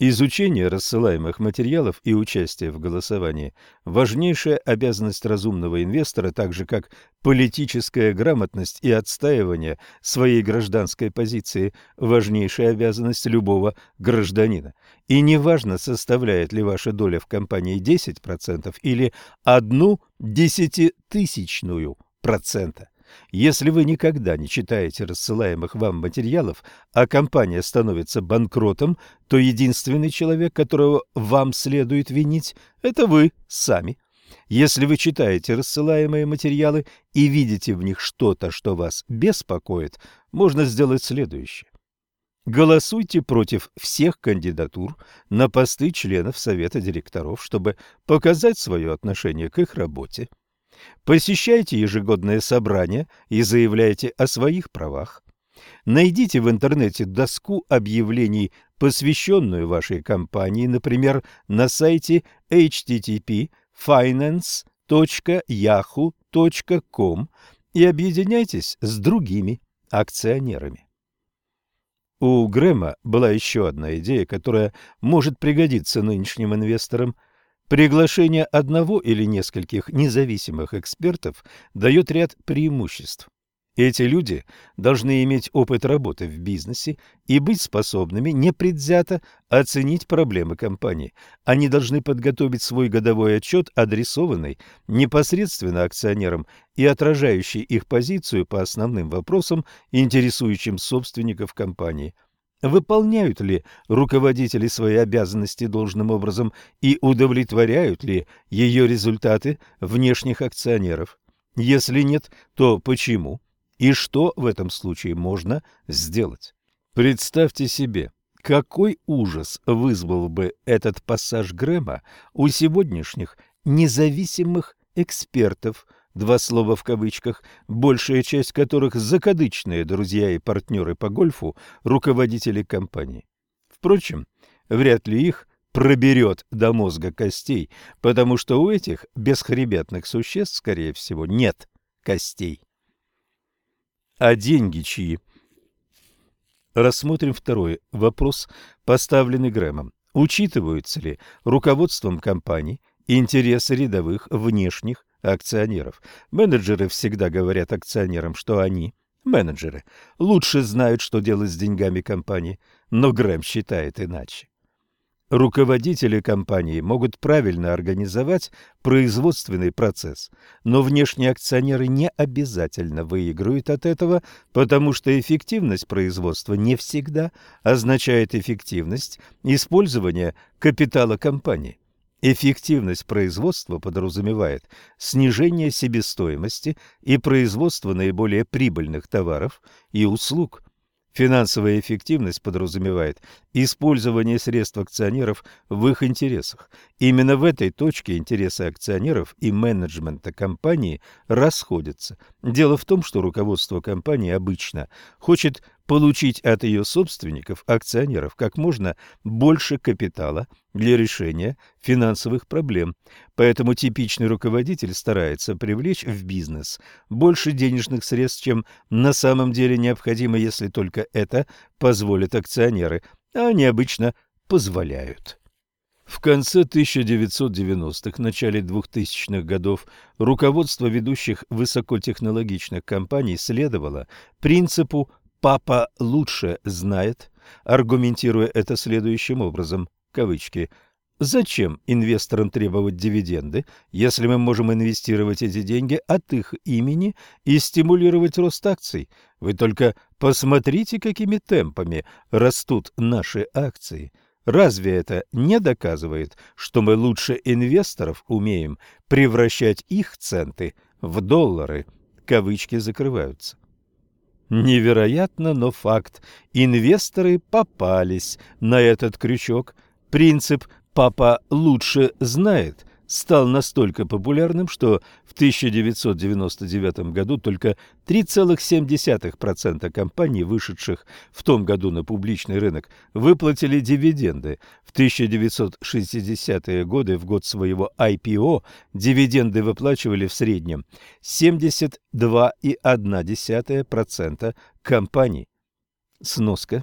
Изучение рассылаемых материалов и участие в голосовании – важнейшая обязанность разумного инвестора, так же как политическая грамотность и отстаивание своей гражданской позиции – важнейшая обязанность любого гражданина. И неважно, составляет ли ваша доля в компании 10% или одну десятитысячную процента. Если вы никогда не читаете рассылаемых вам материалов, а компания становится банкротом, то единственный человек, которого вам следует винить, это вы сами. Если вы читаете рассылаемые материалы и видите в них что-то, что вас беспокоит, можно сделать следующее. Голосуйте против всех кандидатур на посты членов Совета директоров, чтобы показать свое отношение к их работе. Посещайте ежегодное собрание и заявляйте о своих правах. Найдите в интернете доску объявлений, посвященную вашей компании, например, на сайте http finance.yahoo.com и объединяйтесь с другими акционерами. У Грэма была еще одна идея, которая может пригодиться нынешним инвесторам – Приглашение одного или нескольких независимых экспертов дает ряд преимуществ. Эти люди должны иметь опыт работы в бизнесе и быть способными непредвзято оценить проблемы компании. Они должны подготовить свой годовой отчет, адресованный непосредственно акционерам и отражающий их позицию по основным вопросам, интересующим собственников компании – Выполняют ли руководители свои обязанности должным образом и удовлетворяют ли ее результаты внешних акционеров? Если нет, то почему? И что в этом случае можно сделать? Представьте себе, какой ужас вызвал бы этот пассаж Грэма у сегодняшних независимых экспертов – два слова в кавычках, большая часть которых закадычные друзья и партнеры по гольфу, руководители компании. Впрочем, вряд ли их проберет до мозга костей, потому что у этих бесхребетных существ, скорее всего, нет костей. А деньги чьи? Рассмотрим второй вопрос, поставленный Грэмом. Учитываются ли руководством компаний интересы рядовых внешних акционеров. Менеджеры всегда говорят акционерам, что они, менеджеры, лучше знают, что делать с деньгами компании, но Грэм считает иначе. Руководители компании могут правильно организовать производственный процесс, но внешние акционеры не обязательно выиграют от этого, потому что эффективность производства не всегда означает эффективность использования капитала компании. Эффективность производства подразумевает снижение себестоимости и производство наиболее прибыльных товаров и услуг. Финансовая эффективность подразумевает использование средств акционеров в их интересах. Именно в этой точке интересы акционеров и менеджмента компании расходятся. Дело в том, что руководство компании обычно хочет получить от ее собственников, акционеров, как можно больше капитала для решения финансовых проблем. Поэтому типичный руководитель старается привлечь в бизнес больше денежных средств, чем на самом деле необходимо, если только это позволят акционеры, а они обычно позволяют. В конце 1990-х, начале 2000-х годов руководство ведущих высокотехнологичных компаний следовало принципу «папа лучше знает», аргументируя это следующим образом, кавычки, Зачем инвесторам требовать дивиденды, если мы можем инвестировать эти деньги от их имени и стимулировать рост акций? Вы только посмотрите, какими темпами растут наши акции. Разве это не доказывает, что мы лучше инвесторов умеем превращать их центы в доллары? Кавычки закрываются. Невероятно, но факт. Инвесторы попались на этот крючок. Принцип «папа лучше знает» стал настолько популярным, что в 1999 году только 3,7% компаний, вышедших в том году на публичный рынок, выплатили дивиденды. В 1960-е годы, в год своего IPO, дивиденды выплачивали в среднем 72,1% компаний. Сноска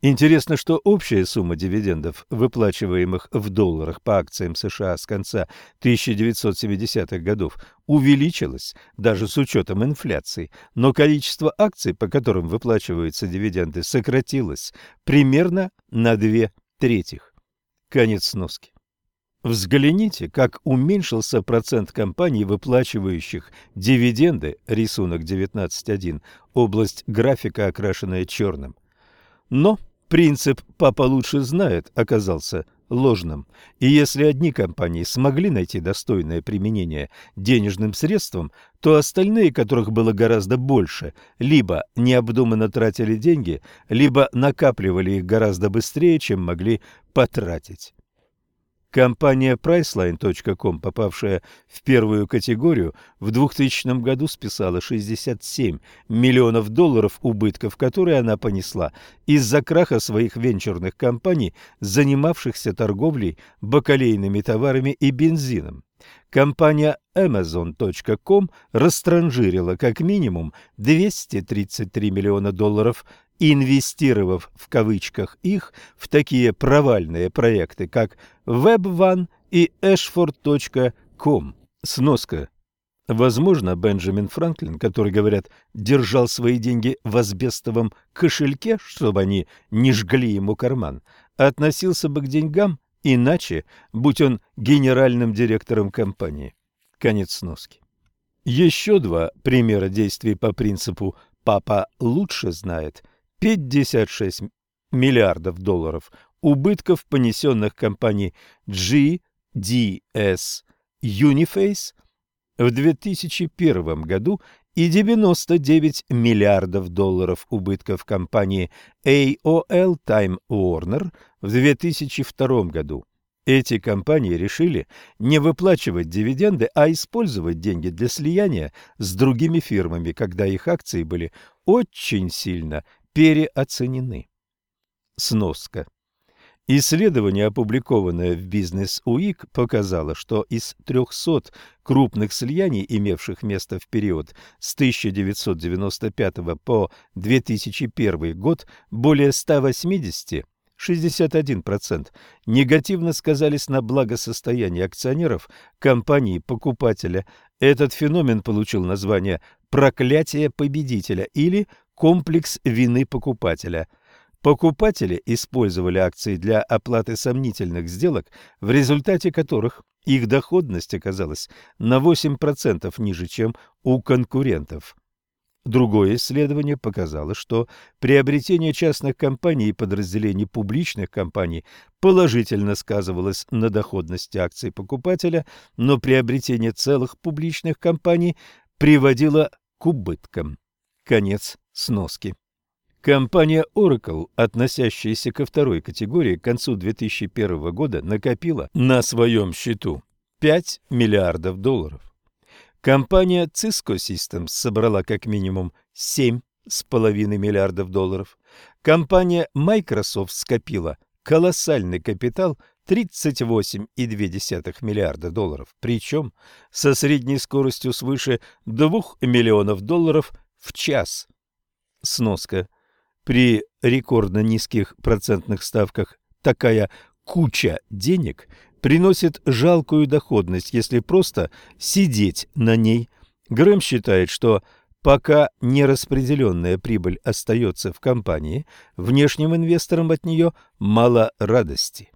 Интересно, что общая сумма дивидендов, выплачиваемых в долларах по акциям США с конца 1970-х годов, увеличилась даже с учетом инфляции, но количество акций, по которым выплачиваются дивиденды, сократилось примерно на две трети. Конец сноски. Взгляните, как уменьшился процент компаний, выплачивающих дивиденды, рисунок 19.1, область графика, окрашенная черным. Но Принцип «папа лучше знает» оказался ложным, и если одни компании смогли найти достойное применение денежным средствам, то остальные, которых было гораздо больше, либо необдуманно тратили деньги, либо накапливали их гораздо быстрее, чем могли потратить. Компания Priceline.com, попавшая в первую категорию, в 2000 году списала 67 миллионов долларов убытков, которые она понесла из-за краха своих венчурных компаний, занимавшихся торговлей бакалейными товарами и бензином. Компания Amazon.com растранжирила как минимум 233 миллиона долларов инвестировав в кавычках их в такие провальные проекты, как WebOne и Ashford.com. Сноска. Возможно, Бенджамин Франклин, который, говорят, держал свои деньги в асбестовом кошельке, чтобы они не жгли ему карман, относился бы к деньгам иначе, будь он генеральным директором компании. Конец сноски. Еще два примера действий по принципу «папа лучше знает» 56 миллиардов долларов убытков, понесенных компанией GDS Uniface в 2001 году и 99 миллиардов долларов убытков компании AOL Time Warner в 2002 году. Эти компании решили не выплачивать дивиденды, а использовать деньги для слияния с другими фирмами, когда их акции были очень сильно переоценены. Сноска. Исследование, опубликованное в Business Week, показало, что из 300 крупных слияний, имевших место в период с 1995 по 2001 год, более 180 61% негативно сказались на благосостоянии акционеров компании-покупателя. Этот феномен получил название «проклятие победителя» или комплекс вины покупателя. Покупатели использовали акции для оплаты сомнительных сделок, в результате которых их доходность оказалась на 8% ниже, чем у конкурентов. Другое исследование показало, что приобретение частных компаний и подразделений публичных компаний положительно сказывалось на доходности акций покупателя, но приобретение целых публичных компаний приводило к убыткам. Конец сноски. Компания Oracle, относящаяся ко второй категории, к концу 2001 года накопила на своем счету 5 миллиардов долларов. Компания Cisco Systems собрала как минимум 7,5 миллиардов долларов. Компания Microsoft скопила колоссальный капитал 38,2 миллиарда долларов, причем со средней скоростью свыше 2 миллионов долларов в час. Сноска. При рекордно низких процентных ставках такая куча денег приносит жалкую доходность, если просто сидеть на ней. Грэм считает, что пока нераспределенная прибыль остается в компании, внешним инвесторам от нее мало радости.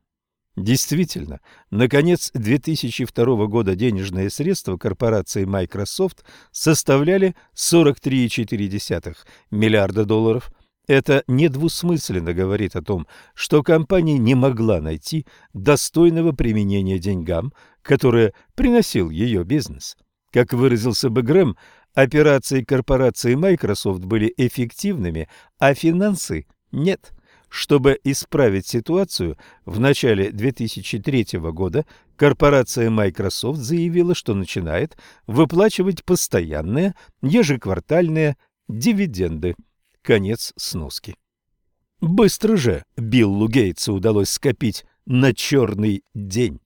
Действительно, на конец 2002 года денежные средства корпорации Microsoft составляли 43,4 миллиарда долларов, это недвусмысленно говорит о том, что компания не могла найти достойного применения деньгам, которые приносил ее бизнес. Как выразился бы Грэм, операции корпорации Microsoft были эффективными, а финансы – нет. Чтобы исправить ситуацию, в начале 2003 года корпорация Microsoft заявила, что начинает выплачивать постоянные ежеквартальные дивиденды. Конец сноски. Быстро же Биллу Гейтсу удалось скопить на черный день.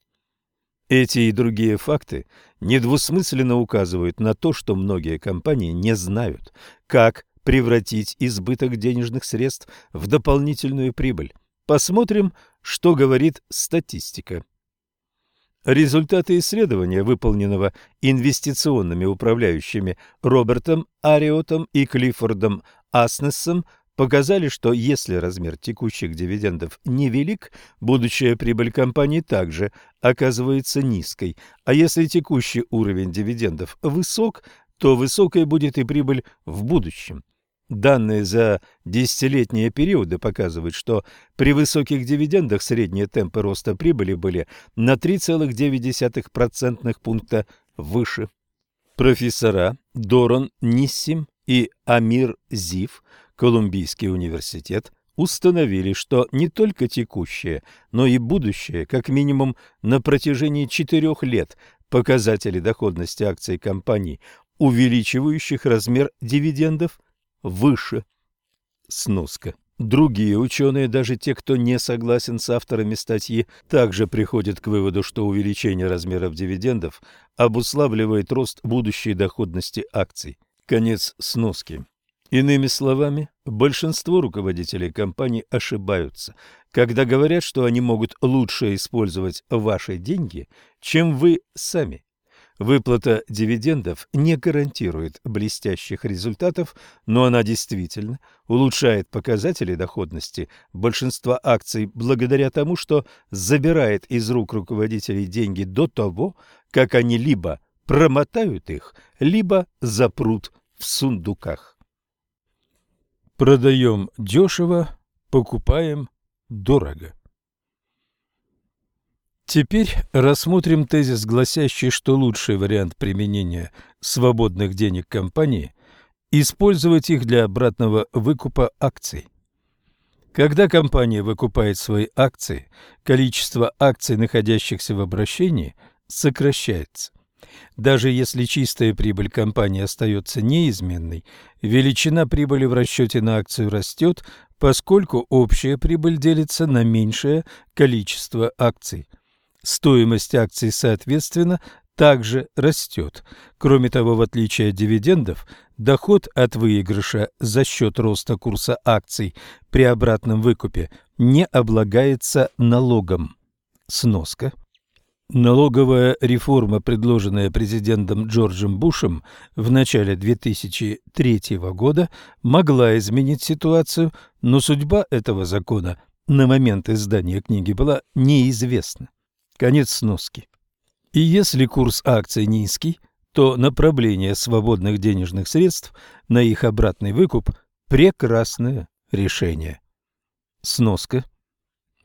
Эти и другие факты недвусмысленно указывают на то, что многие компании не знают, как превратить избыток денежных средств в дополнительную прибыль. Посмотрим, что говорит статистика. Результаты исследования, выполненного инвестиционными управляющими Робертом Ариотом и Клиффордом Аснессом, показали, что если размер текущих дивидендов невелик, будущая прибыль компании также оказывается низкой, а если текущий уровень дивидендов высок, то высокой будет и прибыль в будущем. Данные за десятилетние периоды показывают, что при высоких дивидендах средние темпы роста прибыли были на 3,9% пункта выше. Профессора Дорон Ниссим и Амир Зив, Колумбийский университет, установили, что не только текущее, но и будущее, как минимум на протяжении четырех лет, показатели доходности акций компаний, увеличивающих размер дивидендов, выше. Сноска. Другие ученые, даже те, кто не согласен с авторами статьи, также приходят к выводу, что увеличение размеров дивидендов обуславливает рост будущей доходности акций. Конец сноски. Иными словами, большинство руководителей компаний ошибаются, когда говорят, что они могут лучше использовать ваши деньги, чем вы сами. Выплата дивидендов не гарантирует блестящих результатов, но она действительно улучшает показатели доходности большинства акций благодаря тому, что забирает из рук руководителей деньги до того, как они либо промотают их, либо запрут в сундуках. Продаем дешево, покупаем дорого. Теперь рассмотрим тезис, гласящий, что лучший вариант применения свободных денег компании – использовать их для обратного выкупа акций. Когда компания выкупает свои акции, количество акций, находящихся в обращении, сокращается. Даже если чистая прибыль компании остается неизменной, величина прибыли в расчете на акцию растет, поскольку общая прибыль делится на меньшее количество акций – стоимость акций, соответственно, также растет. Кроме того, в отличие от дивидендов, доход от выигрыша за счет роста курса акций при обратном выкупе не облагается налогом. Сноска. Налоговая реформа, предложенная президентом Джорджем Бушем в начале 2003 года, могла изменить ситуацию, но судьба этого закона на момент издания книги была неизвестна. Конец сноски. И если курс акций низкий, то направление свободных денежных средств на их обратный выкуп – прекрасное решение. Сноска.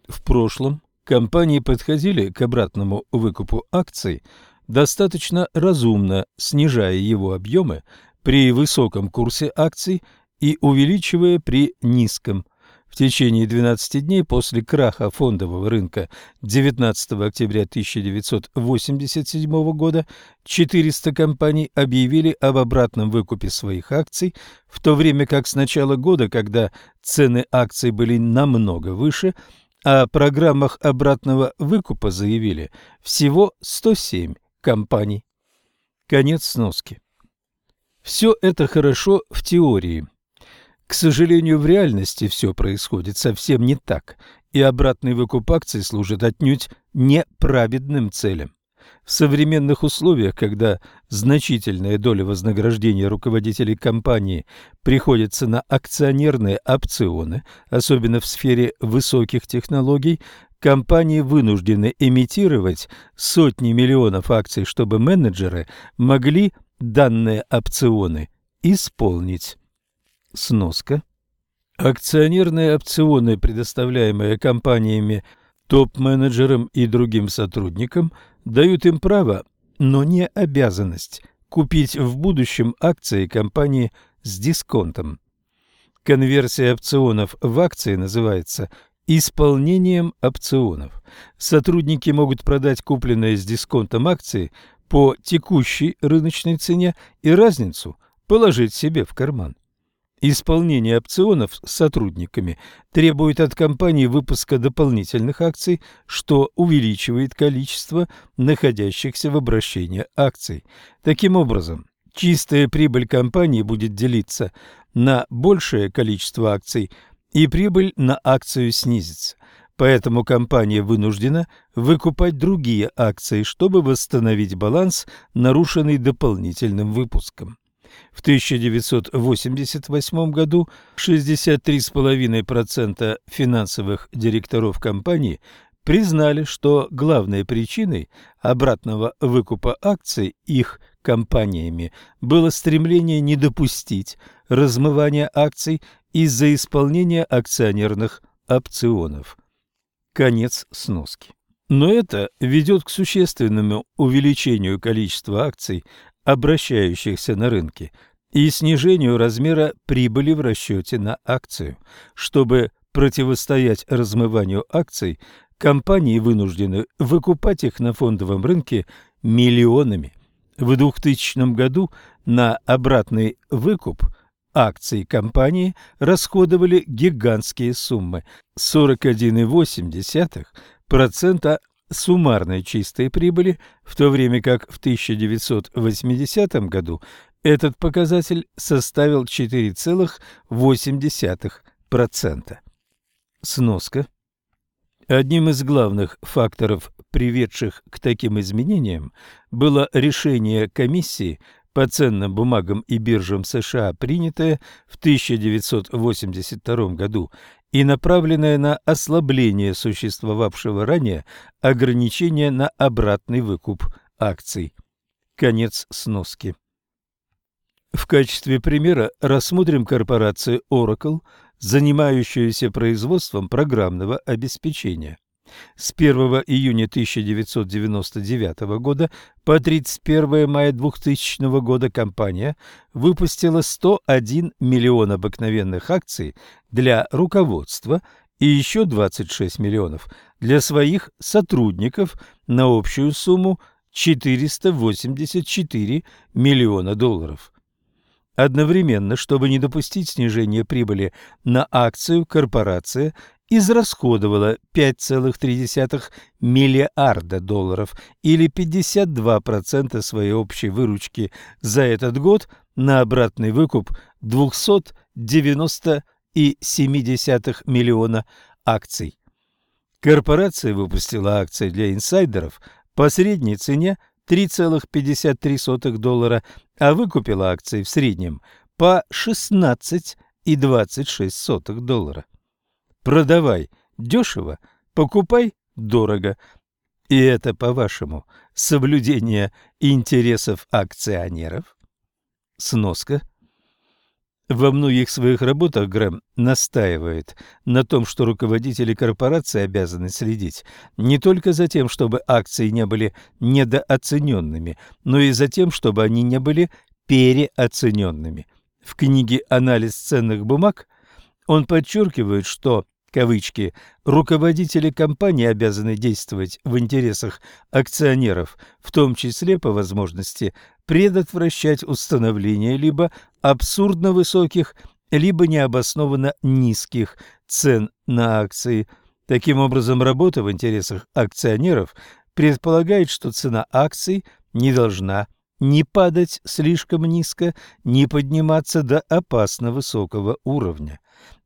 В прошлом компании подходили к обратному выкупу акций достаточно разумно, снижая его объемы при высоком курсе акций и увеличивая при низком. В течение 12 дней после краха фондового рынка 19 октября 1987 года 400 компаний объявили об обратном выкупе своих акций, в то время как с начала года, когда цены акций были намного выше, о программах обратного выкупа заявили всего 107 компаний. Конец сноски. Все это хорошо в теории. К сожалению, в реальности все происходит совсем не так, и обратный выкуп акций служит отнюдь неправедным целям. В современных условиях, когда значительная доля вознаграждения руководителей компании приходится на акционерные опционы, особенно в сфере высоких технологий, компании вынуждены имитировать сотни миллионов акций, чтобы менеджеры могли данные опционы исполнить. Сноска. Акционерные опционы, предоставляемые компаниями топ-менеджерам и другим сотрудникам – дают им право, но не обязанность купить в будущем акции компании с дисконтом. Конверсия опционов в акции называется исполнением опционов. Сотрудники могут продать купленные с дисконтом акции по текущей рыночной цене и разницу положить себе в карман. Исполнение опционов с сотрудниками требует от компании выпуска дополнительных акций, что увеличивает количество находящихся в обращении акций. Таким образом, чистая прибыль компании будет делиться на большее количество акций, и прибыль на акцию снизится. Поэтому компания вынуждена выкупать другие акции, чтобы восстановить баланс, нарушенный дополнительным выпуском. В 1988 году 63,5% финансовых директоров компании признали, что главной причиной обратного выкупа акций их компаниями было стремление не допустить размывания акций из-за исполнения акционерных опционов. Конец сноски. Но это ведет к существенному увеличению количества акций, обращающихся на рынке, и снижению размера прибыли в расчете на акцию. Чтобы противостоять размыванию акций, компании вынуждены выкупать их на фондовом рынке миллионами. В 2000 году на обратный выкуп акций компании расходовали гигантские суммы – 41,8% суммарной чистой прибыли, в то время как в 1980 году этот показатель составил 4,8%. Сноска. Одним из главных факторов, приведших к таким изменениям, было решение комиссии по ценным бумагам и биржам США, принятое в 1982 году и направленное на ослабление существовавшего ранее ограничения на обратный выкуп акций. Конец сноски. В качестве примера рассмотрим корпорацию Oracle, занимающуюся производством программного обеспечения. С 1 июня 1999 года по 31 мая 2000 года компания выпустила 101 миллион обыкновенных акций для руководства и еще 26 миллионов для своих сотрудников на общую сумму 484 миллиона долларов. Одновременно, чтобы не допустить снижения прибыли на акцию, корпорация израсходовала 5,3 миллиарда долларов или 52% своей общей выручки за этот год на обратный выкуп 290,7 миллиона акций. Корпорация выпустила акции для инсайдеров по средней цене 3,53 доллара, а выкупила акции в среднем по 16,26 доллара. Продавай дешево, покупай дорого. И это, по-вашему, соблюдение интересов акционеров? Сноска. Во многих своих работах Грэм настаивает на том, что руководители корпорации обязаны следить не только за тем, чтобы акции не были недооцененными, но и за тем, чтобы они не были переоцененными. В книге «Анализ ценных бумаг» он подчеркивает, что кавычки, руководители компании обязаны действовать в интересах акционеров, в том числе по возможности предотвращать установление либо абсурдно высоких, либо необоснованно низких цен на акции. Таким образом, работа в интересах акционеров предполагает, что цена акций не должна не падать слишком низко, не подниматься до опасно высокого уровня.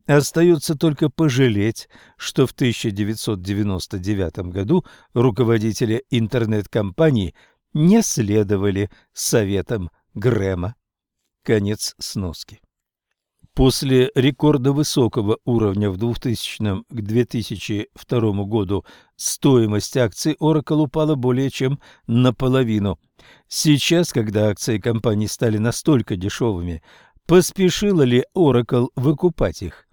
Остается только пожалеть, что в 1999 году руководители интернет-компаний не следовали советам Грэма. Конец сноски. После рекорда высокого уровня в 2000 к 2002 году стоимость акций Oracle упала более чем наполовину. Сейчас, когда акции компании стали настолько дешевыми, поспешила ли Oracle выкупать их?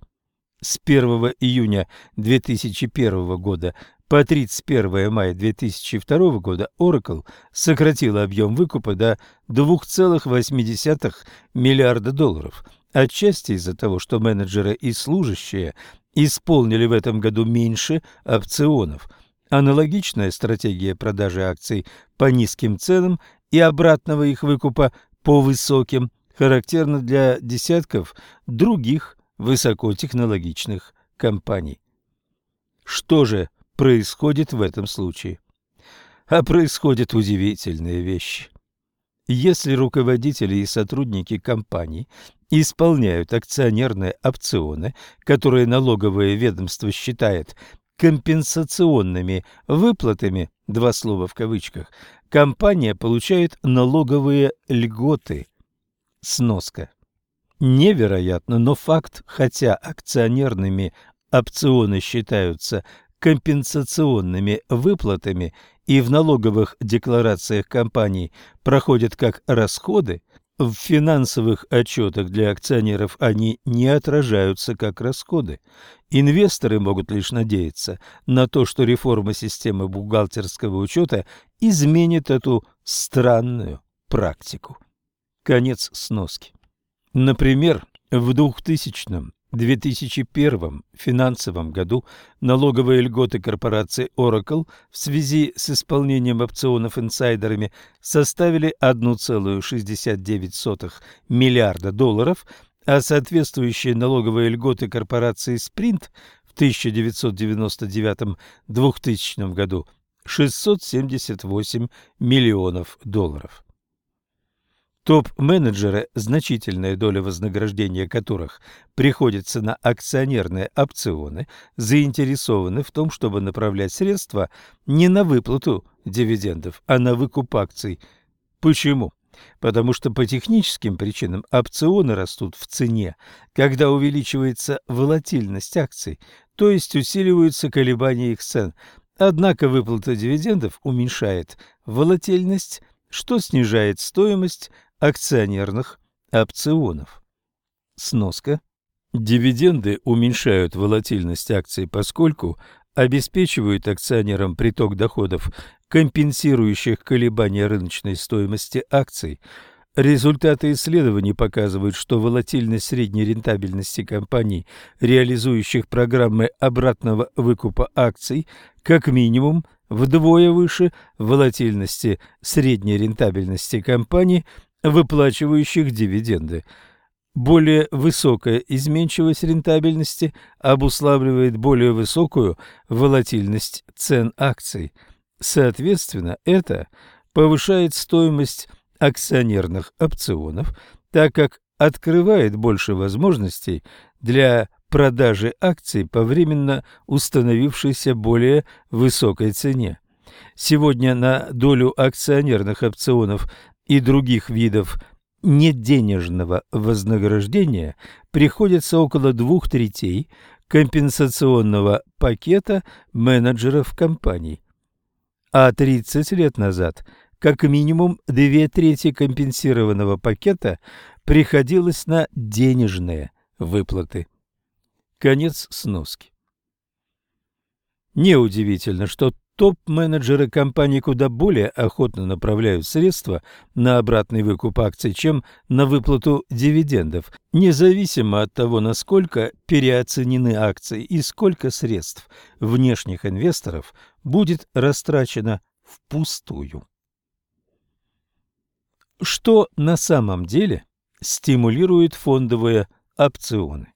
С 1 июня 2001 года по 31 мая 2002 года Oracle сократила объем выкупа до 2,8 миллиарда долларов, отчасти из-за того, что менеджеры и служащие исполнили в этом году меньше опционов. Аналогичная стратегия продажи акций по низким ценам и обратного их выкупа по высоким характерна для десятков других высокотехнологичных компаний. Что же происходит в этом случае? А происходят удивительные вещи. Если руководители и сотрудники компаний исполняют акционерные опционы, которые налоговое ведомство считает компенсационными выплатами, два слова в кавычках, компания получает налоговые льготы. Сноска. Невероятно, но факт, хотя акционерными опционы считаются компенсационными выплатами и в налоговых декларациях компаний проходят как расходы, в финансовых отчетах для акционеров они не отражаются как расходы. Инвесторы могут лишь надеяться на то, что реформа системы бухгалтерского учета изменит эту странную практику. Конец сноски. Например, в 2000-2001 финансовом году налоговые льготы корпорации Oracle в связи с исполнением опционов инсайдерами составили 1,69 миллиарда долларов, а соответствующие налоговые льготы корпорации Sprint в 1999-2000 году 678 миллионов долларов. Топ-менеджеры, значительная доля вознаграждения которых приходится на акционерные опционы, заинтересованы в том, чтобы направлять средства не на выплату дивидендов, а на выкуп акций. Почему? Потому что по техническим причинам опционы растут в цене, когда увеличивается волатильность акций, то есть усиливаются колебания их цен. Однако выплата дивидендов уменьшает волатильность, что снижает стоимость акционерных опционов. Сноска. Дивиденды уменьшают волатильность акций, поскольку обеспечивают акционерам приток доходов, компенсирующих колебания рыночной стоимости акций. Результаты исследований показывают, что волатильность средней рентабельности компаний, реализующих программы обратного выкупа акций, как минимум вдвое выше волатильности средней рентабельности компаний, выплачивающих дивиденды. Более высокая изменчивость рентабельности обуславливает более высокую волатильность цен акций. Соответственно, это повышает стоимость акционерных опционов, так как открывает больше возможностей для продажи акций по временно установившейся более высокой цене. Сегодня на долю акционерных опционов и других видов неденежного вознаграждения приходится около двух третей компенсационного пакета менеджеров компаний. А 30 лет назад как минимум две трети компенсированного пакета приходилось на денежные выплаты. Конец сноски. Неудивительно, что топ-менеджеры компаний куда более охотно направляют средства на обратный выкуп акций, чем на выплату дивидендов, независимо от того, насколько переоценены акции и сколько средств внешних инвесторов будет растрачено впустую. Что на самом деле стимулирует фондовые опционы?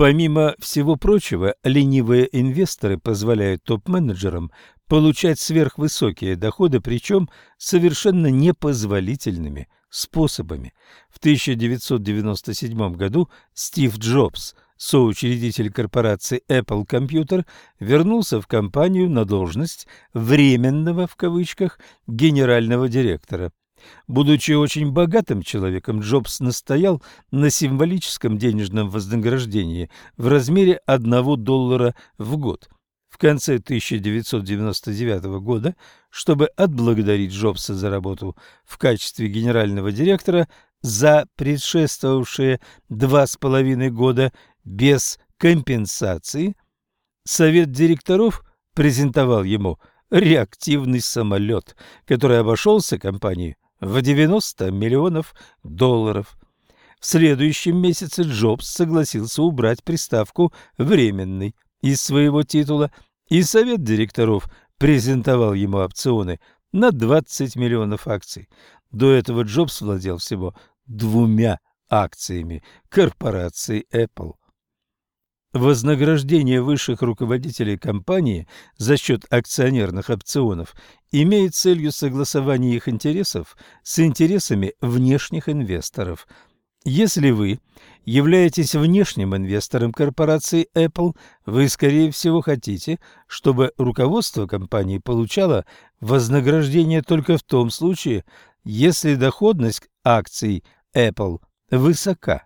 Помимо всего прочего, ленивые инвесторы позволяют топ-менеджерам получать сверхвысокие доходы, причем совершенно непозволительными способами. В 1997 году Стив Джобс, соучредитель корпорации Apple Computer, вернулся в компанию на должность «временного» в кавычках генерального директора. Будучи очень богатым человеком, Джобс настоял на символическом денежном вознаграждении в размере 1 доллара в год. В конце 1999 года, чтобы отблагодарить Джобса за работу в качестве генерального директора за предшествовавшие два с половиной года без компенсации, совет директоров презентовал ему реактивный самолет, который обошелся компании в 90 миллионов долларов. В следующем месяце Джобс согласился убрать приставку «временный» из своего титула, и совет директоров презентовал ему опционы на 20 миллионов акций. До этого Джобс владел всего двумя акциями корпорации Apple. Вознаграждение высших руководителей компании за счет акционерных опционов имеет целью согласования их интересов с интересами внешних инвесторов. Если вы являетесь внешним инвестором корпорации Apple, вы, скорее всего, хотите, чтобы руководство компании получало вознаграждение только в том случае, если доходность акций Apple высока.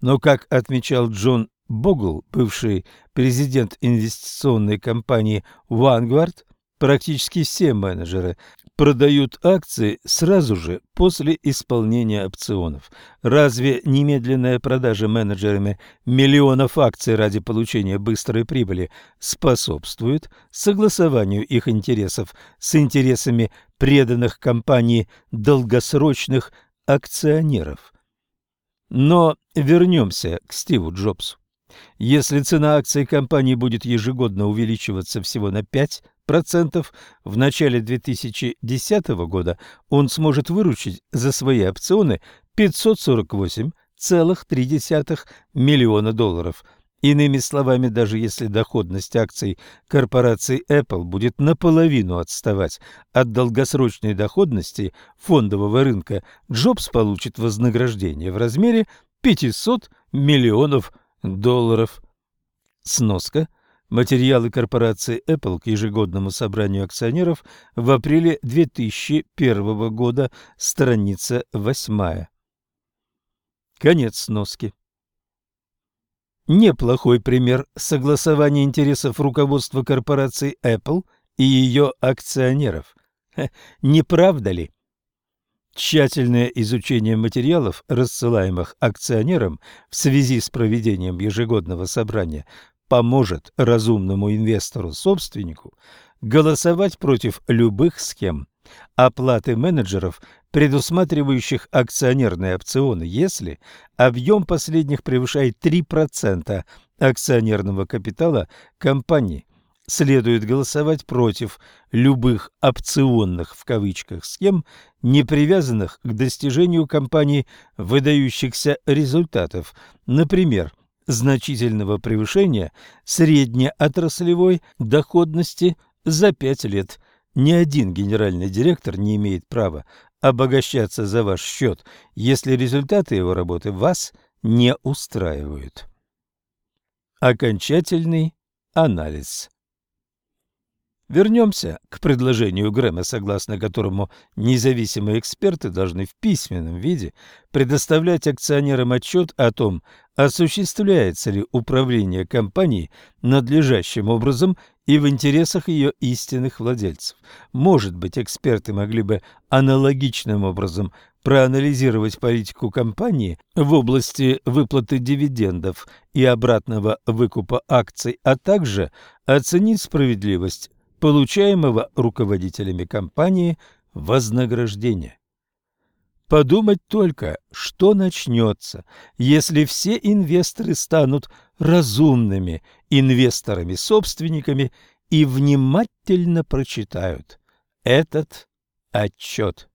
Но, как отмечал Джон Богл, бывший президент инвестиционной компании Vanguard, практически все менеджеры продают акции сразу же после исполнения опционов. Разве немедленная продажа менеджерами миллионов акций ради получения быстрой прибыли способствует согласованию их интересов с интересами преданных компании долгосрочных акционеров? Но вернемся к Стиву Джобсу. Если цена акций компании будет ежегодно увеличиваться всего на 5%, в начале 2010 года он сможет выручить за свои опционы 548,3 миллиона долларов. Иными словами, даже если доходность акций корпорации Apple будет наполовину отставать от долгосрочной доходности фондового рынка, Джобс получит вознаграждение в размере 500 миллионов долларов. Сноска. Материалы корпорации Apple к ежегодному собранию акционеров в апреле 2001 года, страница 8. Конец сноски. Неплохой пример согласования интересов руководства корпорации Apple и ее акционеров. Не правда ли? Тщательное изучение материалов, рассылаемых акционерам в связи с проведением ежегодного собрания, поможет разумному инвестору-собственнику голосовать против любых схем оплаты менеджеров, предусматривающих акционерные опционы, если объем последних превышает 3% акционерного капитала компании следует голосовать против любых «опционных» в кавычках схем, не привязанных к достижению компании выдающихся результатов, например, значительного превышения среднеотраслевой доходности за пять лет. Ни один генеральный директор не имеет права обогащаться за ваш счет, если результаты его работы вас не устраивают. Окончательный анализ Вернемся к предложению Грэма, согласно которому независимые эксперты должны в письменном виде предоставлять акционерам отчет о том, осуществляется ли управление компанией надлежащим образом и в интересах ее истинных владельцев. Может быть, эксперты могли бы аналогичным образом проанализировать политику компании в области выплаты дивидендов и обратного выкупа акций, а также оценить справедливость получаемого руководителями компании вознаграждения. Подумать только, что начнется, если все инвесторы станут разумными инвесторами-собственниками и внимательно прочитают этот отчет.